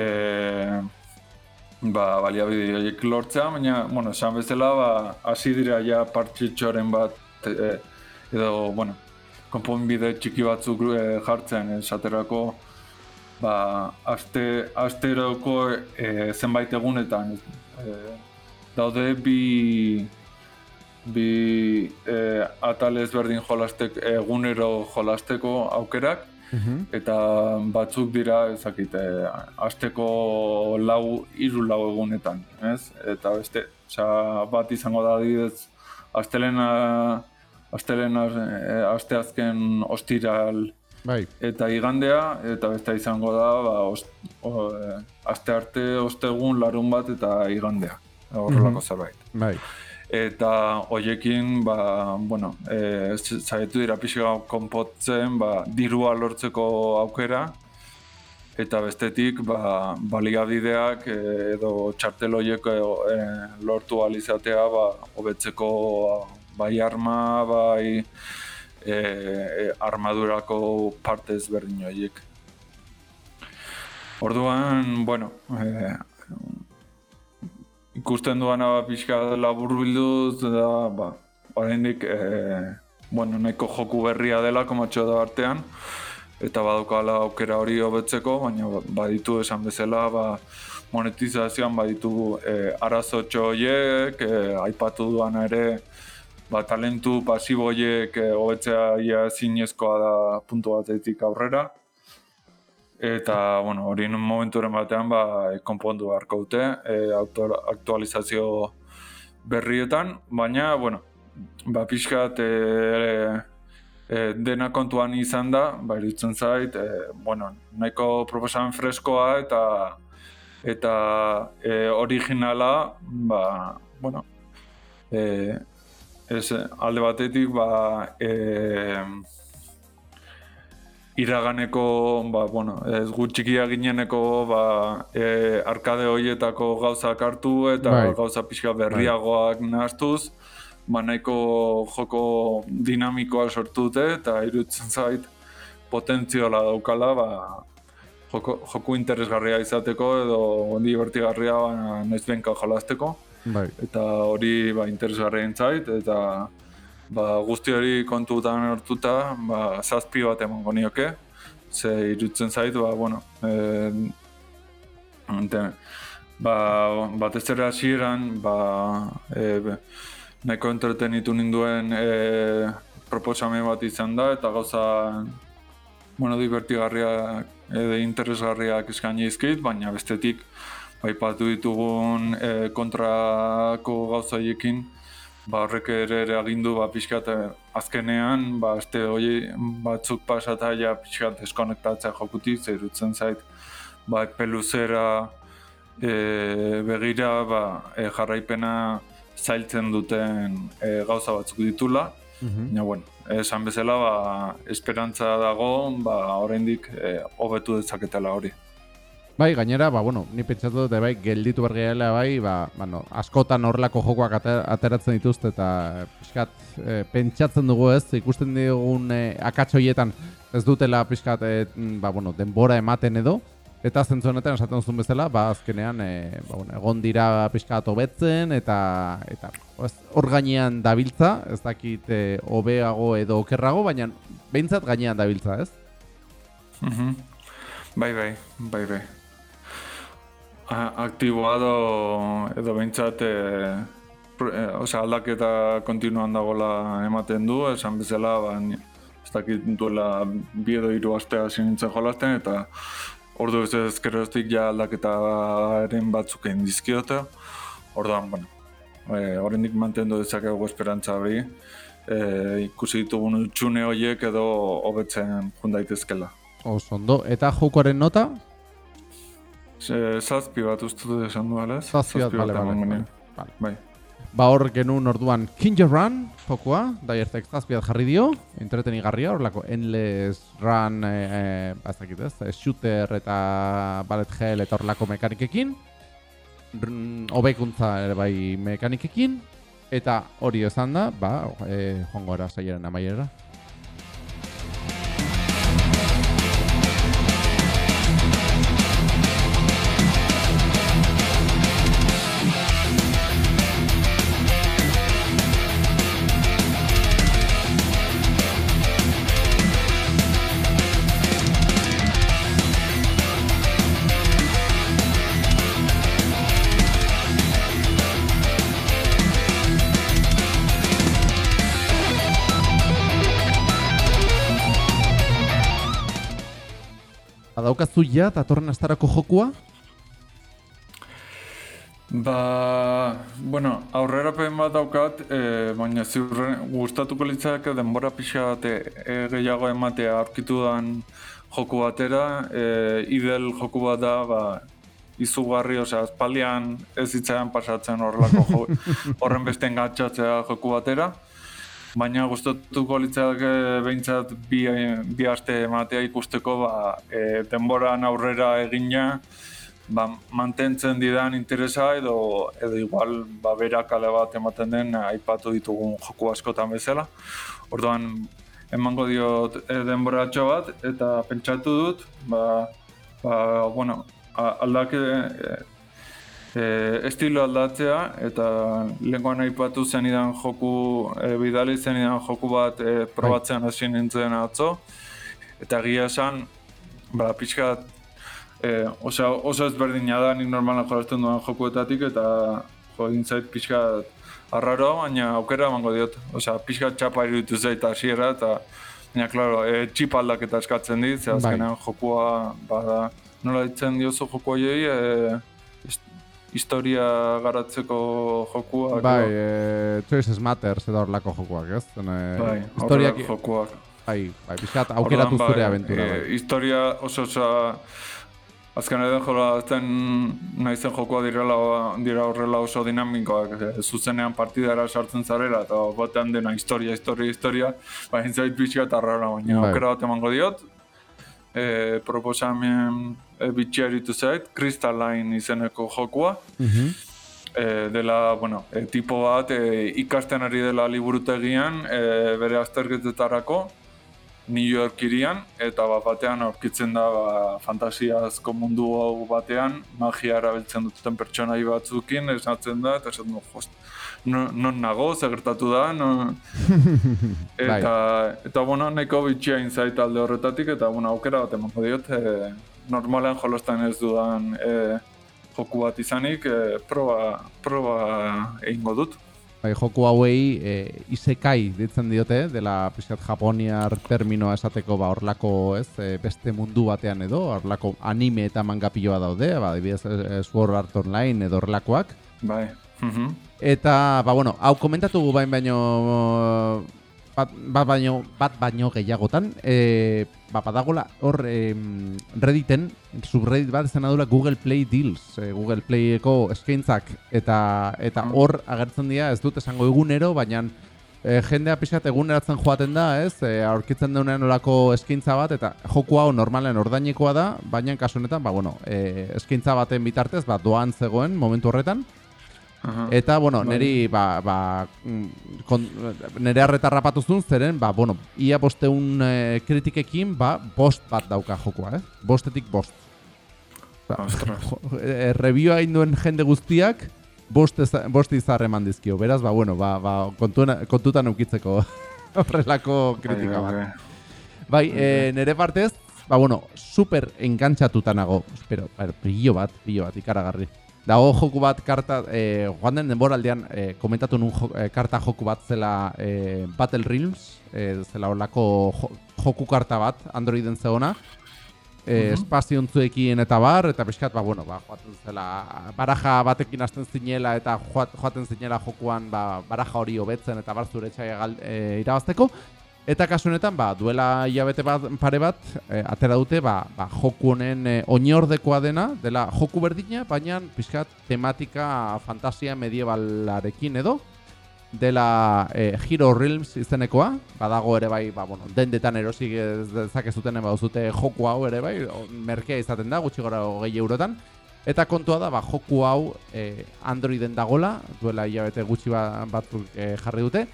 ba, baliabide horiek lortzea, baina, bueno, esan bezala, ba, hasi dira ja partxitxoren bat, e, edo, bueno, konponbide txiki batzuk e, jartzen, esaterako, ba, aste, asteroko e, zenbait egunetan, e, daude bi, bi e, atal ezberdin jolastek, egunero jolasteko aukerak, Mhm. eta batzuk dira ezakit, e, asteko lau, hiru lau egunetan, ez? Eta beste, osea, bat izango da adibidez, astelena, astelena, e, asteazken ostiral Bai. eta igandea, eta beste izango da, ba, ost, o, e, aste arte, ostegun, larun bat eta igandea, horrelako zerbait. Bai. Eta hoiekin, ba, bueno, e, zaitu dira pixka konpotzen, ba, dirua lortzeko aukera, eta bestetik, ba, baliabideak e, edo txartel horiek e, e, lortu alizatea, ba, hobetzeko bai arma, bai e, armadurako parte ezberdin horiek. Orduan, bueno, e, ikusten duana ba, pixka labur bilduz, da, ba, oraindik, e, bueno, nahiko joku berria dela komatxo da artean, eta badukala aukera hori hobetzeko, baina ba- baditu esan bezala, ba, monetizazioan baditu e, arazotxo horiek, e, aipatu duana ere, ba, talentu pasibo horiek e, hobetzea ia zinezkoa da puntu batetik aurrera. Eta, bueno, hori momenturen batean, ba, konpondu beharko dute, e, aktualizazio berrietan, baina, bueno, ba, pixkat e, e, dena kontuan izan da, ba, iruditzen zait, e, bueno, nahiko proposamen freskoa eta eta e, originala, ba, bueno, e, ez, alde batetik, ba, e, iraganeko, ba, bueno, ez gu txikia gineneko, ba, e, arkade hoietako gauzak hartu eta Bai. gauza pixka berriagoak nahastuz, ba, nahiko joko dinamikoa sortu dute eta irutzen zait potentziola daukala, ba, joko, joku interesgarria izateko edo divertigarria ba, noiz benka jolasteko Bai. eta hori ba, interesgarrien zait, eta ba, guzti hori kontutan hartuta, ba, zazpi bat emango nioke, ze irutzen zait, ba, bueno, e, ente, ba, batez ere hasieran, ba, e, nahiko entretenitu ninduen e, proposamen bat izan da, eta gauza, bueno, divertigarriak edo interesgarriak eskaini izkit, baina bestetik, baipatu ditugun e, kontrako gauza haiekin, ba horrek ere eragindu ba pixkat eh, azkenean ba este hori batzuk pasata ja pixkat deskonektatzea jokutik ze irutzen zait ba epe luzera e, begira ba e, jarraipena zailtzen duten e, gauza batzuk ditula Mhm. baina bueno esan bezala ba esperantza dago ba oraindik e, hobetu dezaketela hori Bai, gainera, ba, bueno, ni pentsatu dute bai, gelditu bergeela bai, ba, bueno, askotan horrelako jokoak ate- ateratzen dituzte eta eh, pixkat eh, pentsatzen dugu ez, ikusten digun eh, akats horietan ez dutela pixkat eh, mm, ba, bueno, denbora ematen edo, eta zentzu honetan esaten duzun bezala, ba, azkenean eh, ba, bueno, egon dira pixkat hobetzen eta eta hor gainean dabiltza, ez dakit eh, hobeago edo okerrago, baina behintzat gainean dabiltza, ez? Mhm. Bai, bai, bai, bai. A- Aktiboa edo, behintzat, e, pro- e, osea, aldaketa kontinuan dagoela ematen du, esan bezala, ba, ni- ez dakit duela bi edo hiru aste hasi nintzen jolasten, eta ordu ez ezkeroztik ja aldaketaren batzuk egin dizkiote. Orduan, bueno, e, oraindik mantendu dezakegu esperantza hori, e, ikusi ditugun utxune horiek edo hobetzen jun daitezkela. Oso ondo. Eta jokoaren nota? Bat uste dut esan du, alez? Zazpi bat, bale, bale. Bai. Ba hor genuen orduan King Run jokoa, Dyertek zazpiat jarri dio, entretenigarria, horlako Endless Run, e, e, dakit ez, e, shooter eta bullet hell eta horlako mekanikekin, Rn, hobekuntza ere bai mekanikekin, eta hori esan da, ba, e, joango gara sailaren amaiera. Badaukazu ja, datorren astarako jokua? Ba, bueno, aurrerapen bat daukat, e, baina ziurren gustatuko litzake denbora pixa bat e, gehiago ematea aurkitu dan joku batera. E, idel joku bat da, ba, izugarri, osea, espaldian ez zitzaidan pasatzen horrelako horren beste engatxatzea joku batera. Baina gustatuko litzake behintzat bi, bi aste ematea ikusteko ba, e, denboran aurrera egina, ba, mantentzen didan interesa edo edo igual ba, berak ale bat ematen den aipatu ditugun joku askotan bezala. Orduan emango diot e, denboratxo bat eta pentsatu dut ba, ba, bueno, a- aldake e, estilo aldatzea eta lehenkoan aipatu zenidan joku e, bidali zenidan joku bat e, probatzen hasi nintzen atzo eta egia esan ba, pixka E, oso, oso ezberdina da nik normalan jolasten duan jokuetatik eta jo egin zait pixka arraroa, baina aukera emango diot. Osea, pixka txapa iruditu zait hasiera eta baina, klaro, e, txip aldaketa eskatzen dit, ze Bai. azkenean jokua, bada, nola ditzen diozu joku horiei, e, historia garatzeko jokuak. Bai, edo- e, Choices Matters edo horlako jokoak, ez? Zen, e, bai, historiak, jokuak. bai, bai, pixkat aukeratu Orduan, zure bai, aventura, e, bai. historia oso oso azken edo jolasten naizen jokoa direla dira horrela oso dinamikoak e, zuzenean partidara sartzen zarela eta batean dena historia, historia, historia ba, entzait pixka eta rara, baina Bai. aukera bat emango diot e, proposamen e, bitxiaritu zait, Crystalline izeneko jokua. Mhm. E, dela, bueno, e, tipo bat e, ikasten ari dela liburutegian e, bere azterketetarako New York irian, eta bat batean aurkitzen da ba, fantasiazko mundu hau batean magia erabiltzen duten pertsonai batzukin, esnatzen da, eta esaten du, jost, non, non nago, zer gertatu da, no... eta, eta, bueno, nahiko bitxia inzait alde horretatik, eta, bueno, aukera bat emango diot, e, normalean jolostan ez dudan e, joku bat izanik, e, proba, proba egingo dut. Bai, joku hauei e, isekai ditzen diote, dela pixkat japoniar terminoa esateko ba horlako, ez, e, beste mundu batean edo, horlako anime eta manga piloa daude, ba, adibidez e, Sword Art Online edo horlakoak. Bai. Mhm. Eta, ba, bueno, hau komentatu gu bain baino bat, bat baino bat baino gehiagotan, e, ba, badagola hor e, Redditen, subreddit bat izan adula Google Play Deals, e, Google Playeko eskaintzak eta eta Mm. hor agertzen dira, ez dut esango egunero, baina e, jendea pixat eguneratzen joaten da, ez? E, aurkitzen duenean olako eskaintza bat, eta joku hau normalen ordainekoa da, baina kasu honetan, ba, bueno, e, eskaintza baten bitartez, ba, doan zegoen momentu horretan, Aha. Eta, bueno, Bai. neri, ba, ba, mm, kon, nere harreta rapatu zuen, zeren, ba, bueno, ia bosteun e, kritikekin, ba, bost bat dauka jokoa, eh? Bostetik bost. Ba, Ostras. jo, e, reviewa egin duen jende guztiak, bost, eza, bost izar eman dizkio. Beraz, ba, bueno, ba, ba, kontuena, kontutan eukitzeko horrelako kritika bat. Bai, Bai, e, nere partez, ba, bueno, super engantzatuta nago. Espero, ber, brillo bat, brillo bat, ikaragarri. Dago joku bat karta, e, joan den denboraldean e, komentatu nun jo, e, karta joku bat zela e, Battle Realms, e, zela horlako jo, joku karta bat, Androiden zeona, e, Mhm. espaziontzuekin eta bar, eta pixkat, ba, bueno, ba, joaten zela, baraja batekin hasten zinela eta joat, joaten zinela jokuan, ba, baraja hori hobetzen eta bar zure gal, e, irabazteko. Eta kasu honetan, ba, duela hilabete bat, pare bat, e, atera dute, ba, ba, joku honen e, oinordekoa dena, dela joku berdina, baina pixkat tematika fantasia medievalarekin edo, dela e, Hero Realms izenekoa, badago ere bai, ba, bueno, dendetan erosik ez dezakezuten baduzute joku hau ere bai, merkea izaten da, gutxi gora hogei eurotan, eta kontua da, ba, joku hau e, Androiden dagola, duela hilabete gutxi ba, batzuk e, jarri dute,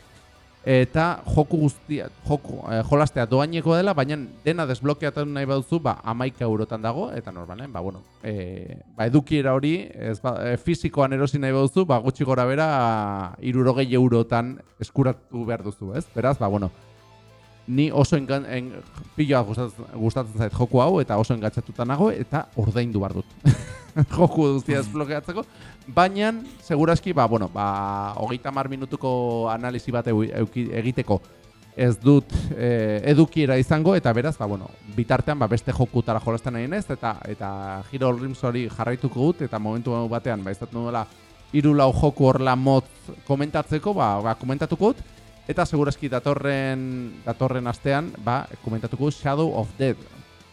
eta joku guztia, joku, e, jolastea doaineko dela, baina dena desblokeatu nahi baduzu, ba, amaika eurotan dago, eta normalen, ba, bueno, e, ba, edukiera hori, ez ba, e, fizikoan erosi nahi baduzu, ba, gutxi gora bera, irurogei eurotan eskuratu behar duzu, ez? Beraz, ba, bueno, ni oso engan, en, piloa gustatzen, gustatzen zait joku hau, eta oso engatxatuta nago, eta ordaindu behar dut. joku guztia desblokeatzeko, baina, seguraski, ba, bueno, ba, hogeita mar minutuko analisi bat egiteko. Ez dut e, edukiera izango, eta beraz, ba, bueno, bitartean ba, beste jokutara jolasten nahi nez, eta, eta Hero Realms hori jarraituko dut, eta momentu batean, ba, ez dut nuela, hiru lau joku horla mot komentatzeko, ba, ba, komentatuko dut, eta seguraski datorren, datorren astean, ba, komentatuko Shadow of Dead,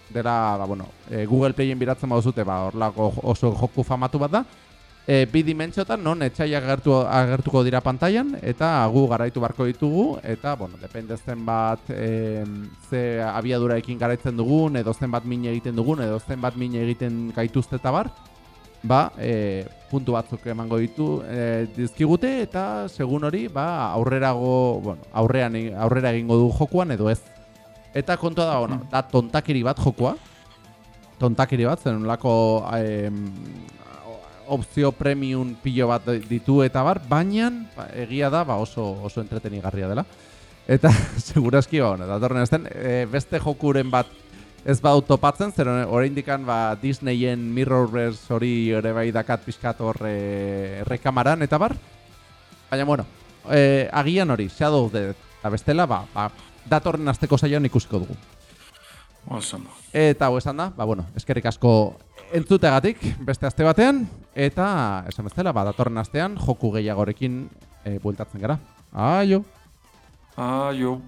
dela, ba, bueno, e, Google Playen biratzen baduzute, ba, horlako oso joku famatu bat da, e, bi dimentsiotan non etxai agertu, agertuko dira pantailan eta gu garaitu barko ditugu eta bueno, depende zenbat e, ze abiaduraekin garaitzen dugun edo zenbat min egiten dugun edo zenbat min egiten gaituzte eta bar ba, e, puntu batzuk emango ditu e, dizkigute eta segun hori ba, aurrerago, bueno, aurrean, aurrera egingo du jokuan edo ez eta kontua da, bueno, da tontakiri bat jokoa tontakiri bat, zen lako opzio premium pilo bat ditu eta bar, baina ba, egia da ba, oso oso entretenigarria dela. Eta segurazki ba, bueno, datorren ezten, e, beste jokuren bat ez badu topatzen, zer oraindikan ba, Disneyen Mirrorverse hori ere bai dakat pixkat hor e, errekamaran eta bar. Baina, bueno, e, agian hori, Shadow of the Dead. Eta bestela, ba, ba, datorren asteko saioan ikusiko dugu. Ondo. Eta hau esan da, ba, bueno, eskerrik asko entzutegatik beste aste batean, eta esan bezala, ba, datorren astean joku gehiagorekin e, bueltatzen gara. Aio! Aio.